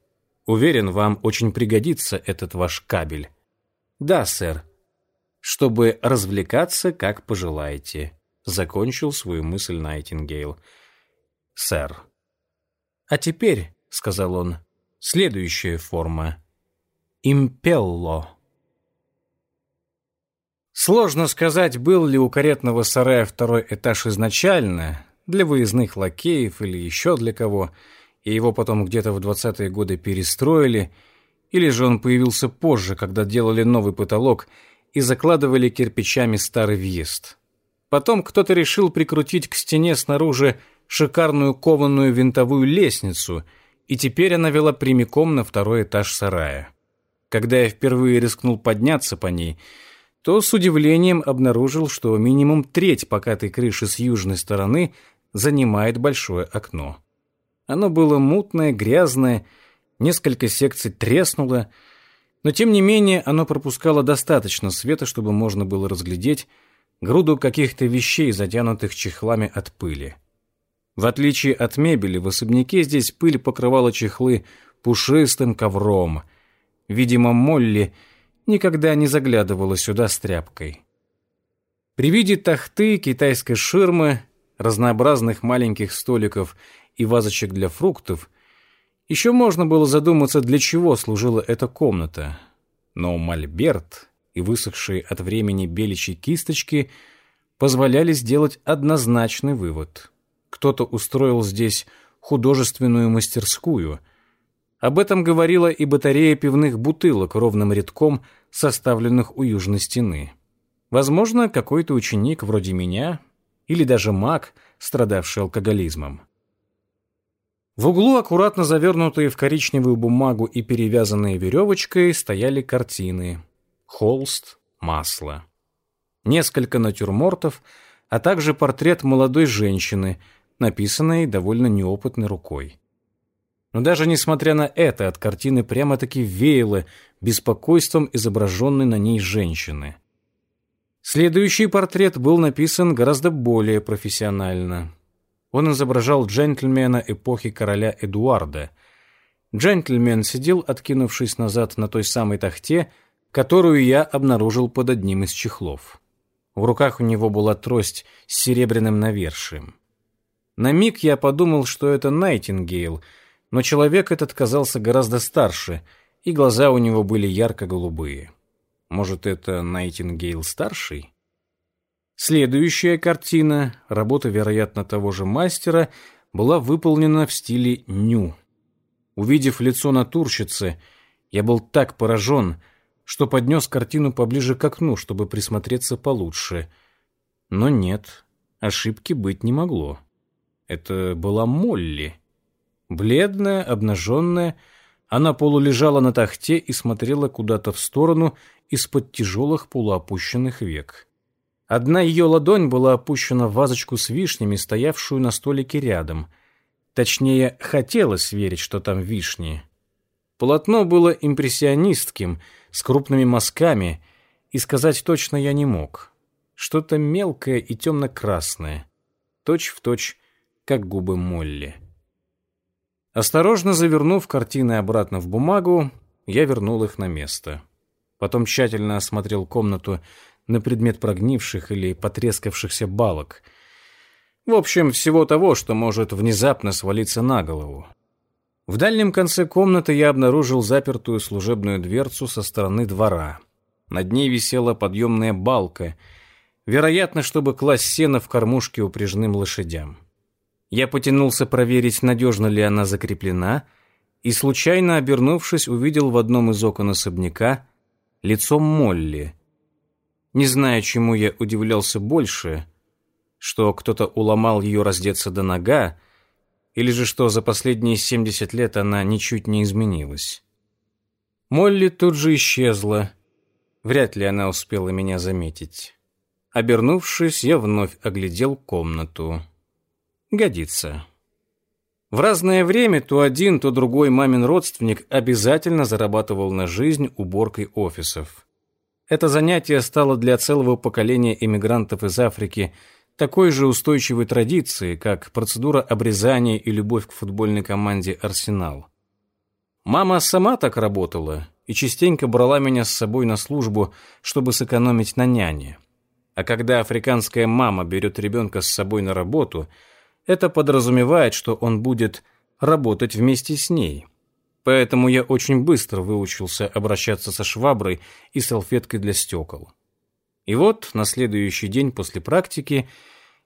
Уверен, вам очень пригодится этот ваш кабель. Да, сэр. Чтобы развлекаться, как пожелаете. Закончил свою мысль Найтингейл. Сэр. А теперь, сказал он, следующая форма. Импелло. Сложно сказать, был ли у каретного сарая второй этаж изначально, для выездных лакеев или еще для кого и его потом где-то в 20-е годы перестроили, или же он появился позже, когда делали новый потолок и закладывали кирпичами старый въезд. Потом кто-то решил прикрутить к стене снаружи шикарную кованую винтовую лестницу, и теперь она вела прямиком на второй этаж сарая. Когда я впервые рискнул подняться по ней, то с удивлением обнаружил, что минимум треть покатой крыши с южной стороны занимает большое окно. Оно было мутное, грязное, несколько секций треснуло, но тем не менее оно пропускало достаточно света, чтобы можно было разглядеть груду каких-то вещей, затянутых чехлами от пыли. В отличие от мебели, в особняке здесь пыль покрывала чехлы пушистым ковром. Видимо, Молли никогда не заглядывала сюда с тряпкой. При виде тахты, китайской ширмы, разнообразных маленьких столиков и вазочек для фруктов, еще можно было задуматься, для чего служила эта комната. Но мольберт и высохшие от времени беличьи кисточки позволяли сделать однозначный вывод. Кто-то устроил здесь художественную мастерскую. Об этом говорила и батарея пивных бутылок ровным рядком, составленных у южной стены. Возможно, какой-то ученик вроде меня или даже маг, страдавший алкоголизмом. В углу, аккуратно завернутые в коричневую бумагу и перевязанные веревочкой, стояли картины. Холст, масло. Несколько натюрмортов, а также портрет молодой женщины, написанный довольно неопытной рукой. Но даже несмотря на это, от картины прямо-таки веяло беспокойством изображенной на ней женщины. Следующий портрет был написан гораздо более профессионально. Он изображал джентльмена эпохи короля Эдуарда. Джентльмен сидел, откинувшись назад на той самой тахте, которую я обнаружил под одним из чехлов. В руках у него была трость с серебряным навершием. На миг я подумал, что это Найтингейл, но человек этот казался гораздо старше, и глаза у него были ярко-голубые. Может, это Найтингейл-старший? Следующая картина, работа, вероятно, того же мастера, была выполнена в стиле ню. Увидев лицо натурщицы, я был так поражен, что поднес картину поближе к окну, чтобы присмотреться получше. Но нет, ошибки быть не могло. Это была Молли. Бледная, обнаженная, она полулежала на тахте и смотрела куда-то в сторону из-под тяжелых полуопущенных век. Одна ее ладонь была опущена в вазочку с вишнями, стоявшую на столике рядом. Точнее, хотелось верить, что там вишни. Полотно было импрессионистским, с крупными мазками, и сказать точно я не мог. Что-то мелкое и темно-красное, точь-в-точь, как губы Молли. Осторожно завернув картины обратно в бумагу, я вернул их на место. Потом тщательно осмотрел комнату на предмет прогнивших или потрескавшихся балок. В общем, всего того, что может внезапно свалиться на голову. В дальнем конце комнаты я обнаружил запертую служебную дверцу со стороны двора. Над ней висела подъемная балка, вероятно, чтобы класть сено в кормушке упряжным лошадям. Я потянулся проверить, надежно ли она закреплена, и, случайно обернувшись, увидел в одном из окон особняка лицо Молли — не знаю, чему я удивлялся больше, что кто-то уломал ее раздеться до нога, или же что за последние 70 лет она ничуть не изменилась. Молли тут же исчезла. Вряд ли она успела меня заметить. Обернувшись, я вновь оглядел комнату. Годится. В разное время то один, то другой мамин родственник обязательно зарабатывал на жизнь уборкой офисов. Это занятие стало для целого поколения эмигрантов из Африки такой же устойчивой традицией, как процедура обрезания и любовь к футбольной команде «Арсенал». Мама сама так работала и частенько брала меня с собой на службу, чтобы сэкономить на няне. А когда африканская мама берет ребенка с собой на работу, это подразумевает, что он будет работать вместе с ней – Поэтому я очень быстро выучился обращаться со шваброй и салфеткой для стекол. И вот на следующий день после практики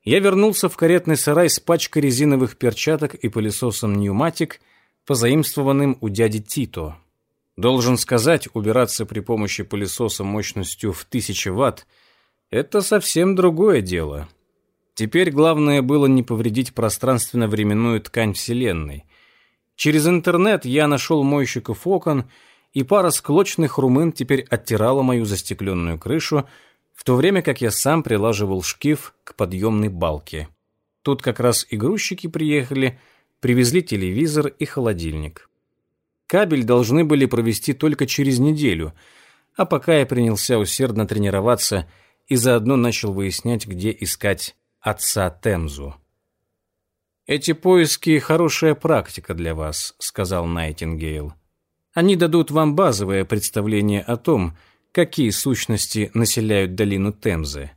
я вернулся в каретный сарай с пачкой резиновых перчаток и пылесосом «Ньюматик», позаимствованным у дяди Тито. Должен сказать, убираться при помощи пылесоса мощностью в 1000 ватт – это совсем другое дело. Теперь главное было не повредить пространственно-временную ткань Вселенной. Через интернет я нашел мойщиков окон, и пара склочных румын теперь оттирала мою застекленную крышу, в то время как я сам прилаживал шкив к подъемной балке. Тут как раз и грузчики приехали, привезли телевизор и холодильник. Кабель должны были провести только через неделю, а пока я принялся усердно тренироваться и заодно начал выяснять, где искать отца Темзу. «Эти поиски — хорошая практика для вас», — сказал Найтингейл. «Они дадут вам базовое представление о том, какие сущности населяют долину Темзы».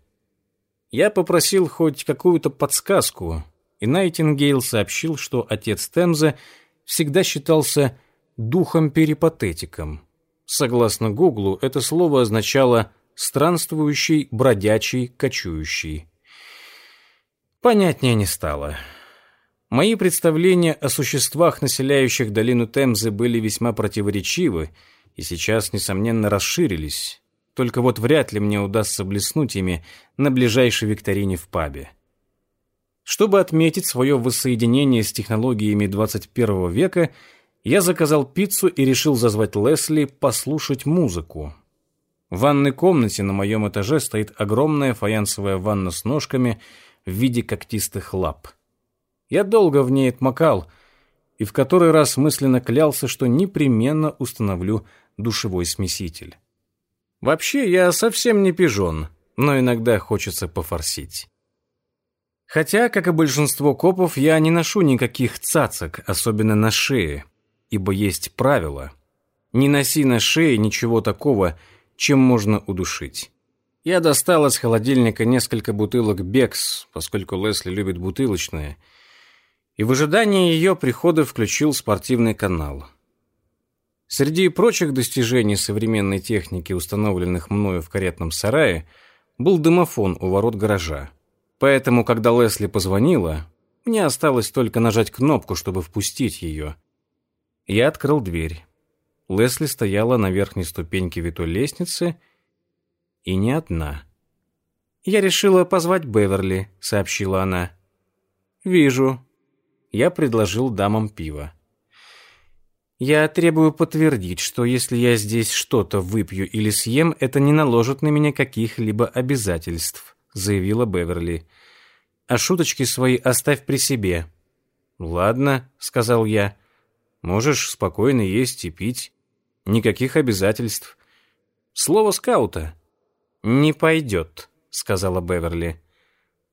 Я попросил хоть какую-то подсказку, и Найтингейл сообщил, что отец Темза всегда считался духом-перипатетиком. Согласно Гуглу, это слово означало «странствующий, бродячий, кочующий». Понятнее не стало. Мои представления о существах, населяющих долину Темзы, были весьма противоречивы и сейчас, несомненно, расширились. Только вот вряд ли мне удастся блеснуть ими на ближайшей викторине в пабе. Чтобы отметить свое воссоединение с технологиями 21 века, я заказал пиццу и решил зазвать Лесли послушать музыку. В ванной комнате на моем этаже стоит огромная фаянсовая ванна с ножками – в виде когтистых лап. Я долго в ней отмокал и в который раз мысленно клялся, что непременно установлю душевой смеситель. Вообще, я совсем не пижон, но иногда хочется пофорсить. Хотя, как и большинство копов, я не ношу никаких цацок, особенно на шее, ибо есть правило. Не носи на шее ничего такого, чем можно удушить. Я достал из холодильника несколько бутылок Бекс, поскольку Лесли любит бутылочные, и в ожидании ее прихода включил спортивный канал. Среди прочих достижений современной техники, установленных мною в каретном сарае, был домофон у ворот гаража. Поэтому, когда Лесли позвонила, мне осталось только нажать кнопку, чтобы впустить ее. Я открыл дверь. Лесли стояла на верхней ступеньке витой лестницы — и не одна. «Я решила позвать Беверли», — сообщила она. «Вижу». Я предложил дамам пиво. «Я требую подтвердить, что если я здесь что-то выпью или съем, это не наложит на меня каких-либо обязательств», — заявила Беверли. «А шуточки свои оставь при себе». «Ладно», — сказал я. «Можешь спокойно есть и пить. Никаких обязательств. Слово скаута». «Не пойдет», — сказала Беверли.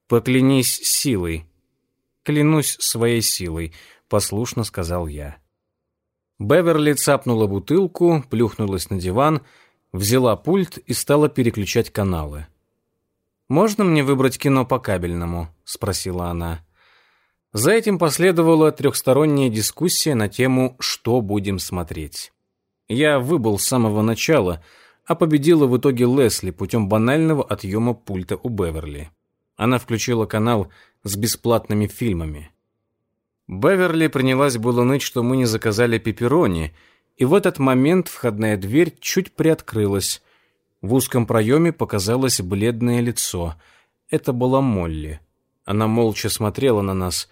«Поклянись силой». «Клянусь своей силой», — послушно сказал я. Беверли цапнула бутылку, плюхнулась на диван, взяла пульт и стала переключать каналы. «Можно мне выбрать кино по кабельному?» — спросила она. За этим последовала трехсторонняя дискуссия на тему «Что будем смотреть?». Я выбыл с самого начала — а победила в итоге Лесли путем банального отъема пульта у Беверли. Она включила канал с бесплатными фильмами. Беверли принялась было ныть, что мы не заказали пепперони, и в этот момент входная дверь чуть приоткрылась. В узком проеме показалось бледное лицо. Это была Молли. Она молча смотрела на нас,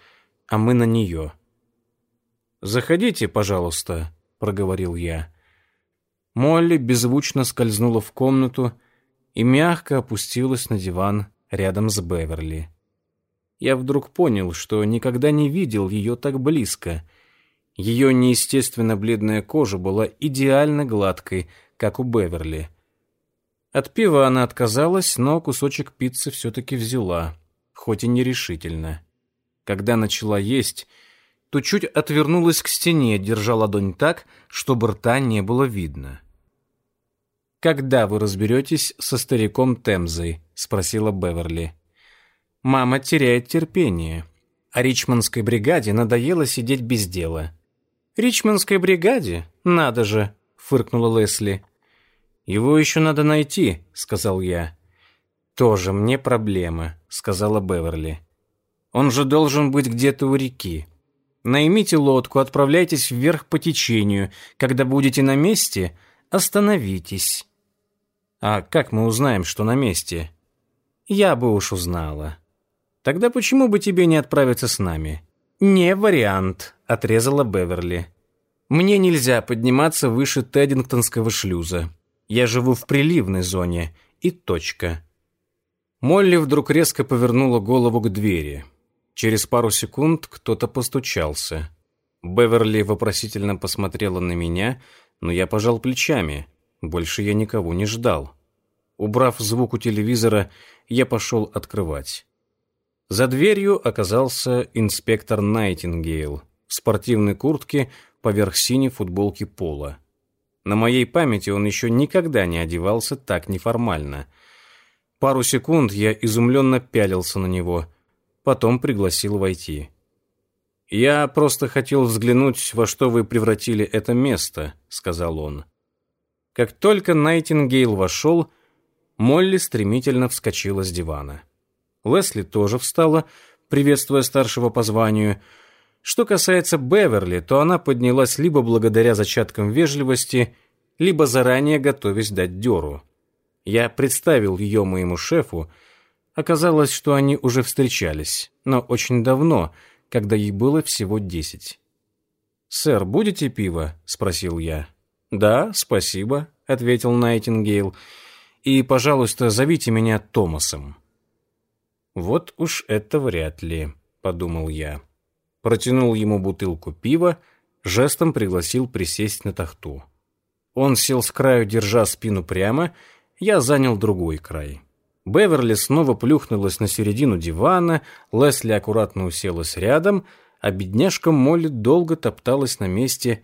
а мы на нее. «Заходите, пожалуйста», — проговорил я. Молли беззвучно скользнула в комнату и мягко опустилась на диван рядом с Беверли. Я вдруг понял, что никогда не видел ее так близко. Ее неестественно бледная кожа была идеально гладкой, как у Беверли. От пива она отказалась, но кусочек пиццы все-таки взяла, хоть и нерешительно. Когда начала есть, то чуть отвернулась к стене, держа ладонь так, чтобы рта не было видно. «Когда вы разберетесь со стариком Темзой?» — спросила Беверли. Мама теряет терпение. А Ричмондской бригаде надоело сидеть без дела. «Ричмондской бригаде? Надо же!» — фыркнула Лесли. «Его еще надо найти», — сказал я. «Тоже мне проблема», — сказала Беверли. «Он же должен быть где-то у реки. Наймите лодку, отправляйтесь вверх по течению. Когда будете на месте, остановитесь. А как мы узнаем, что на месте? Я бы уж узнала. Тогда почему бы тебе не отправиться с нами? Не вариант, отрезала Беверли. Мне нельзя подниматься выше Теддингтонского шлюза. Я живу в приливной зоне. И точка. Молли вдруг резко повернула голову к двери. Через пару секунд кто-то постучался. Беверли вопросительно посмотрела на меня, но я пожал плечами. Больше я никого не ждал. Убрав звук у телевизора, я пошел открывать. За дверью оказался инспектор Найтингейл в спортивной куртке поверх синей футболки пола. На моей памяти он еще никогда не одевался так неформально. Пару секунд я изумленно пялился на него, потом пригласил войти. «Я просто хотел взглянуть, во что вы превратили это место», — сказал он. Как только Найтингейл вошел, Молли стремительно вскочила с дивана. Лесли тоже встала, приветствуя старшего по званию. Что касается Беверли, то она поднялась либо благодаря зачаткам вежливости, либо заранее готовясь дать дёру. Я представил ее моему шефу. Оказалось, что они уже встречались, но очень давно, когда ей было всего десять. «Сэр, будете пиво?» — спросил я. «Да, спасибо», — ответил Найтингейл. «И, пожалуйста, зовите меня Томасом». «Вот уж это вряд ли», — подумал я. Протянул ему бутылку пива, жестом пригласил присесть на тахту. Он сел с краю, держа спину прямо, я занял другой край. Беверли снова плюхнулась на середину дивана, Лесли аккуратно уселась рядом, а бедняжка Молли долго топталась на месте,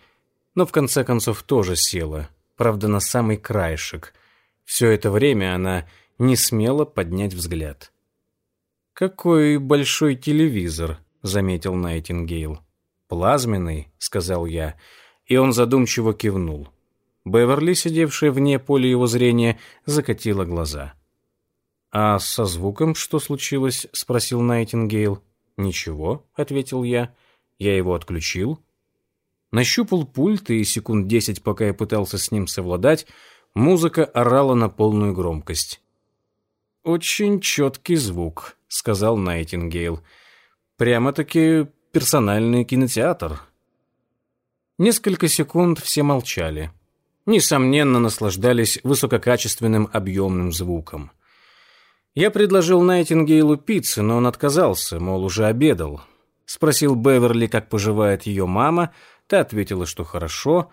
но в конце концов тоже села, правда, на самый краешек. Все это время она не смела поднять взгляд. «Какой большой телевизор», — заметил Найтингейл. «Плазменный», — сказал я, и он задумчиво кивнул. Беверли, сидевшая вне поля его зрения, закатила глаза. «А со звуком что случилось?» — спросил Найтингейл. «Ничего», — ответил я. «Я его отключил». Нащупал пульт, и секунд десять, пока я пытался с ним совладать, музыка орала на полную громкость. «Очень четкий звук», — сказал Найтингейл. «Прямо-таки персональный кинотеатр». Несколько секунд все молчали. Несомненно, наслаждались высококачественным объемным звуком. Я предложил Найтингейлу пиццы, но он отказался, мол, уже обедал. Спросил Беверли, как поживает ее мама, та ответила, что хорошо.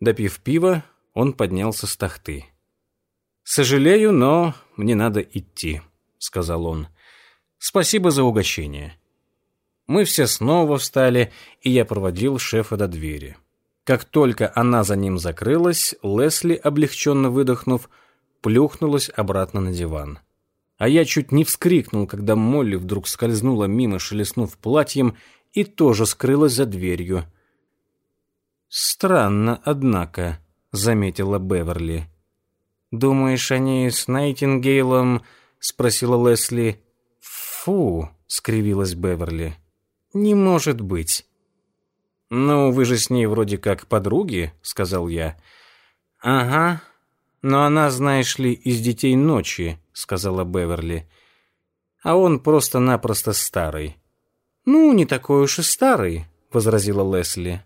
Допив пива, он поднялся с тахты. «Сожалею, но мне надо идти», — сказал он. «Спасибо за угощение». Мы все снова встали, и я проводил шефа до двери. Как только она за ним закрылась, Лесли, облегченно выдохнув, плюхнулась обратно на диван. А я чуть не вскрикнул, когда Молли вдруг скользнула мимо, шелестнув платьем, и тоже скрылась за дверью. «Странно, однако», — заметила Беверли. «Думаешь, они с Найтингейлом?» — спросила Лесли. «Фу!» — скривилась Беверли. «Не может быть!» «Ну, вы же с ней вроде как подруги», — сказал я. «Ага, но она, знаешь ли, из детей ночи», — сказала Беверли. «А он просто-напросто старый». «Ну, не такой уж и старый», — возразила Лесли.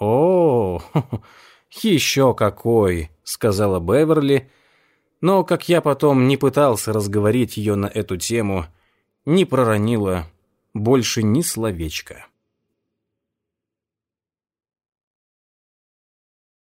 «О, еще какой», — сказала Беверли, но, как я потом не пытался разговорить ее на эту тему, не проронила больше ни словечка.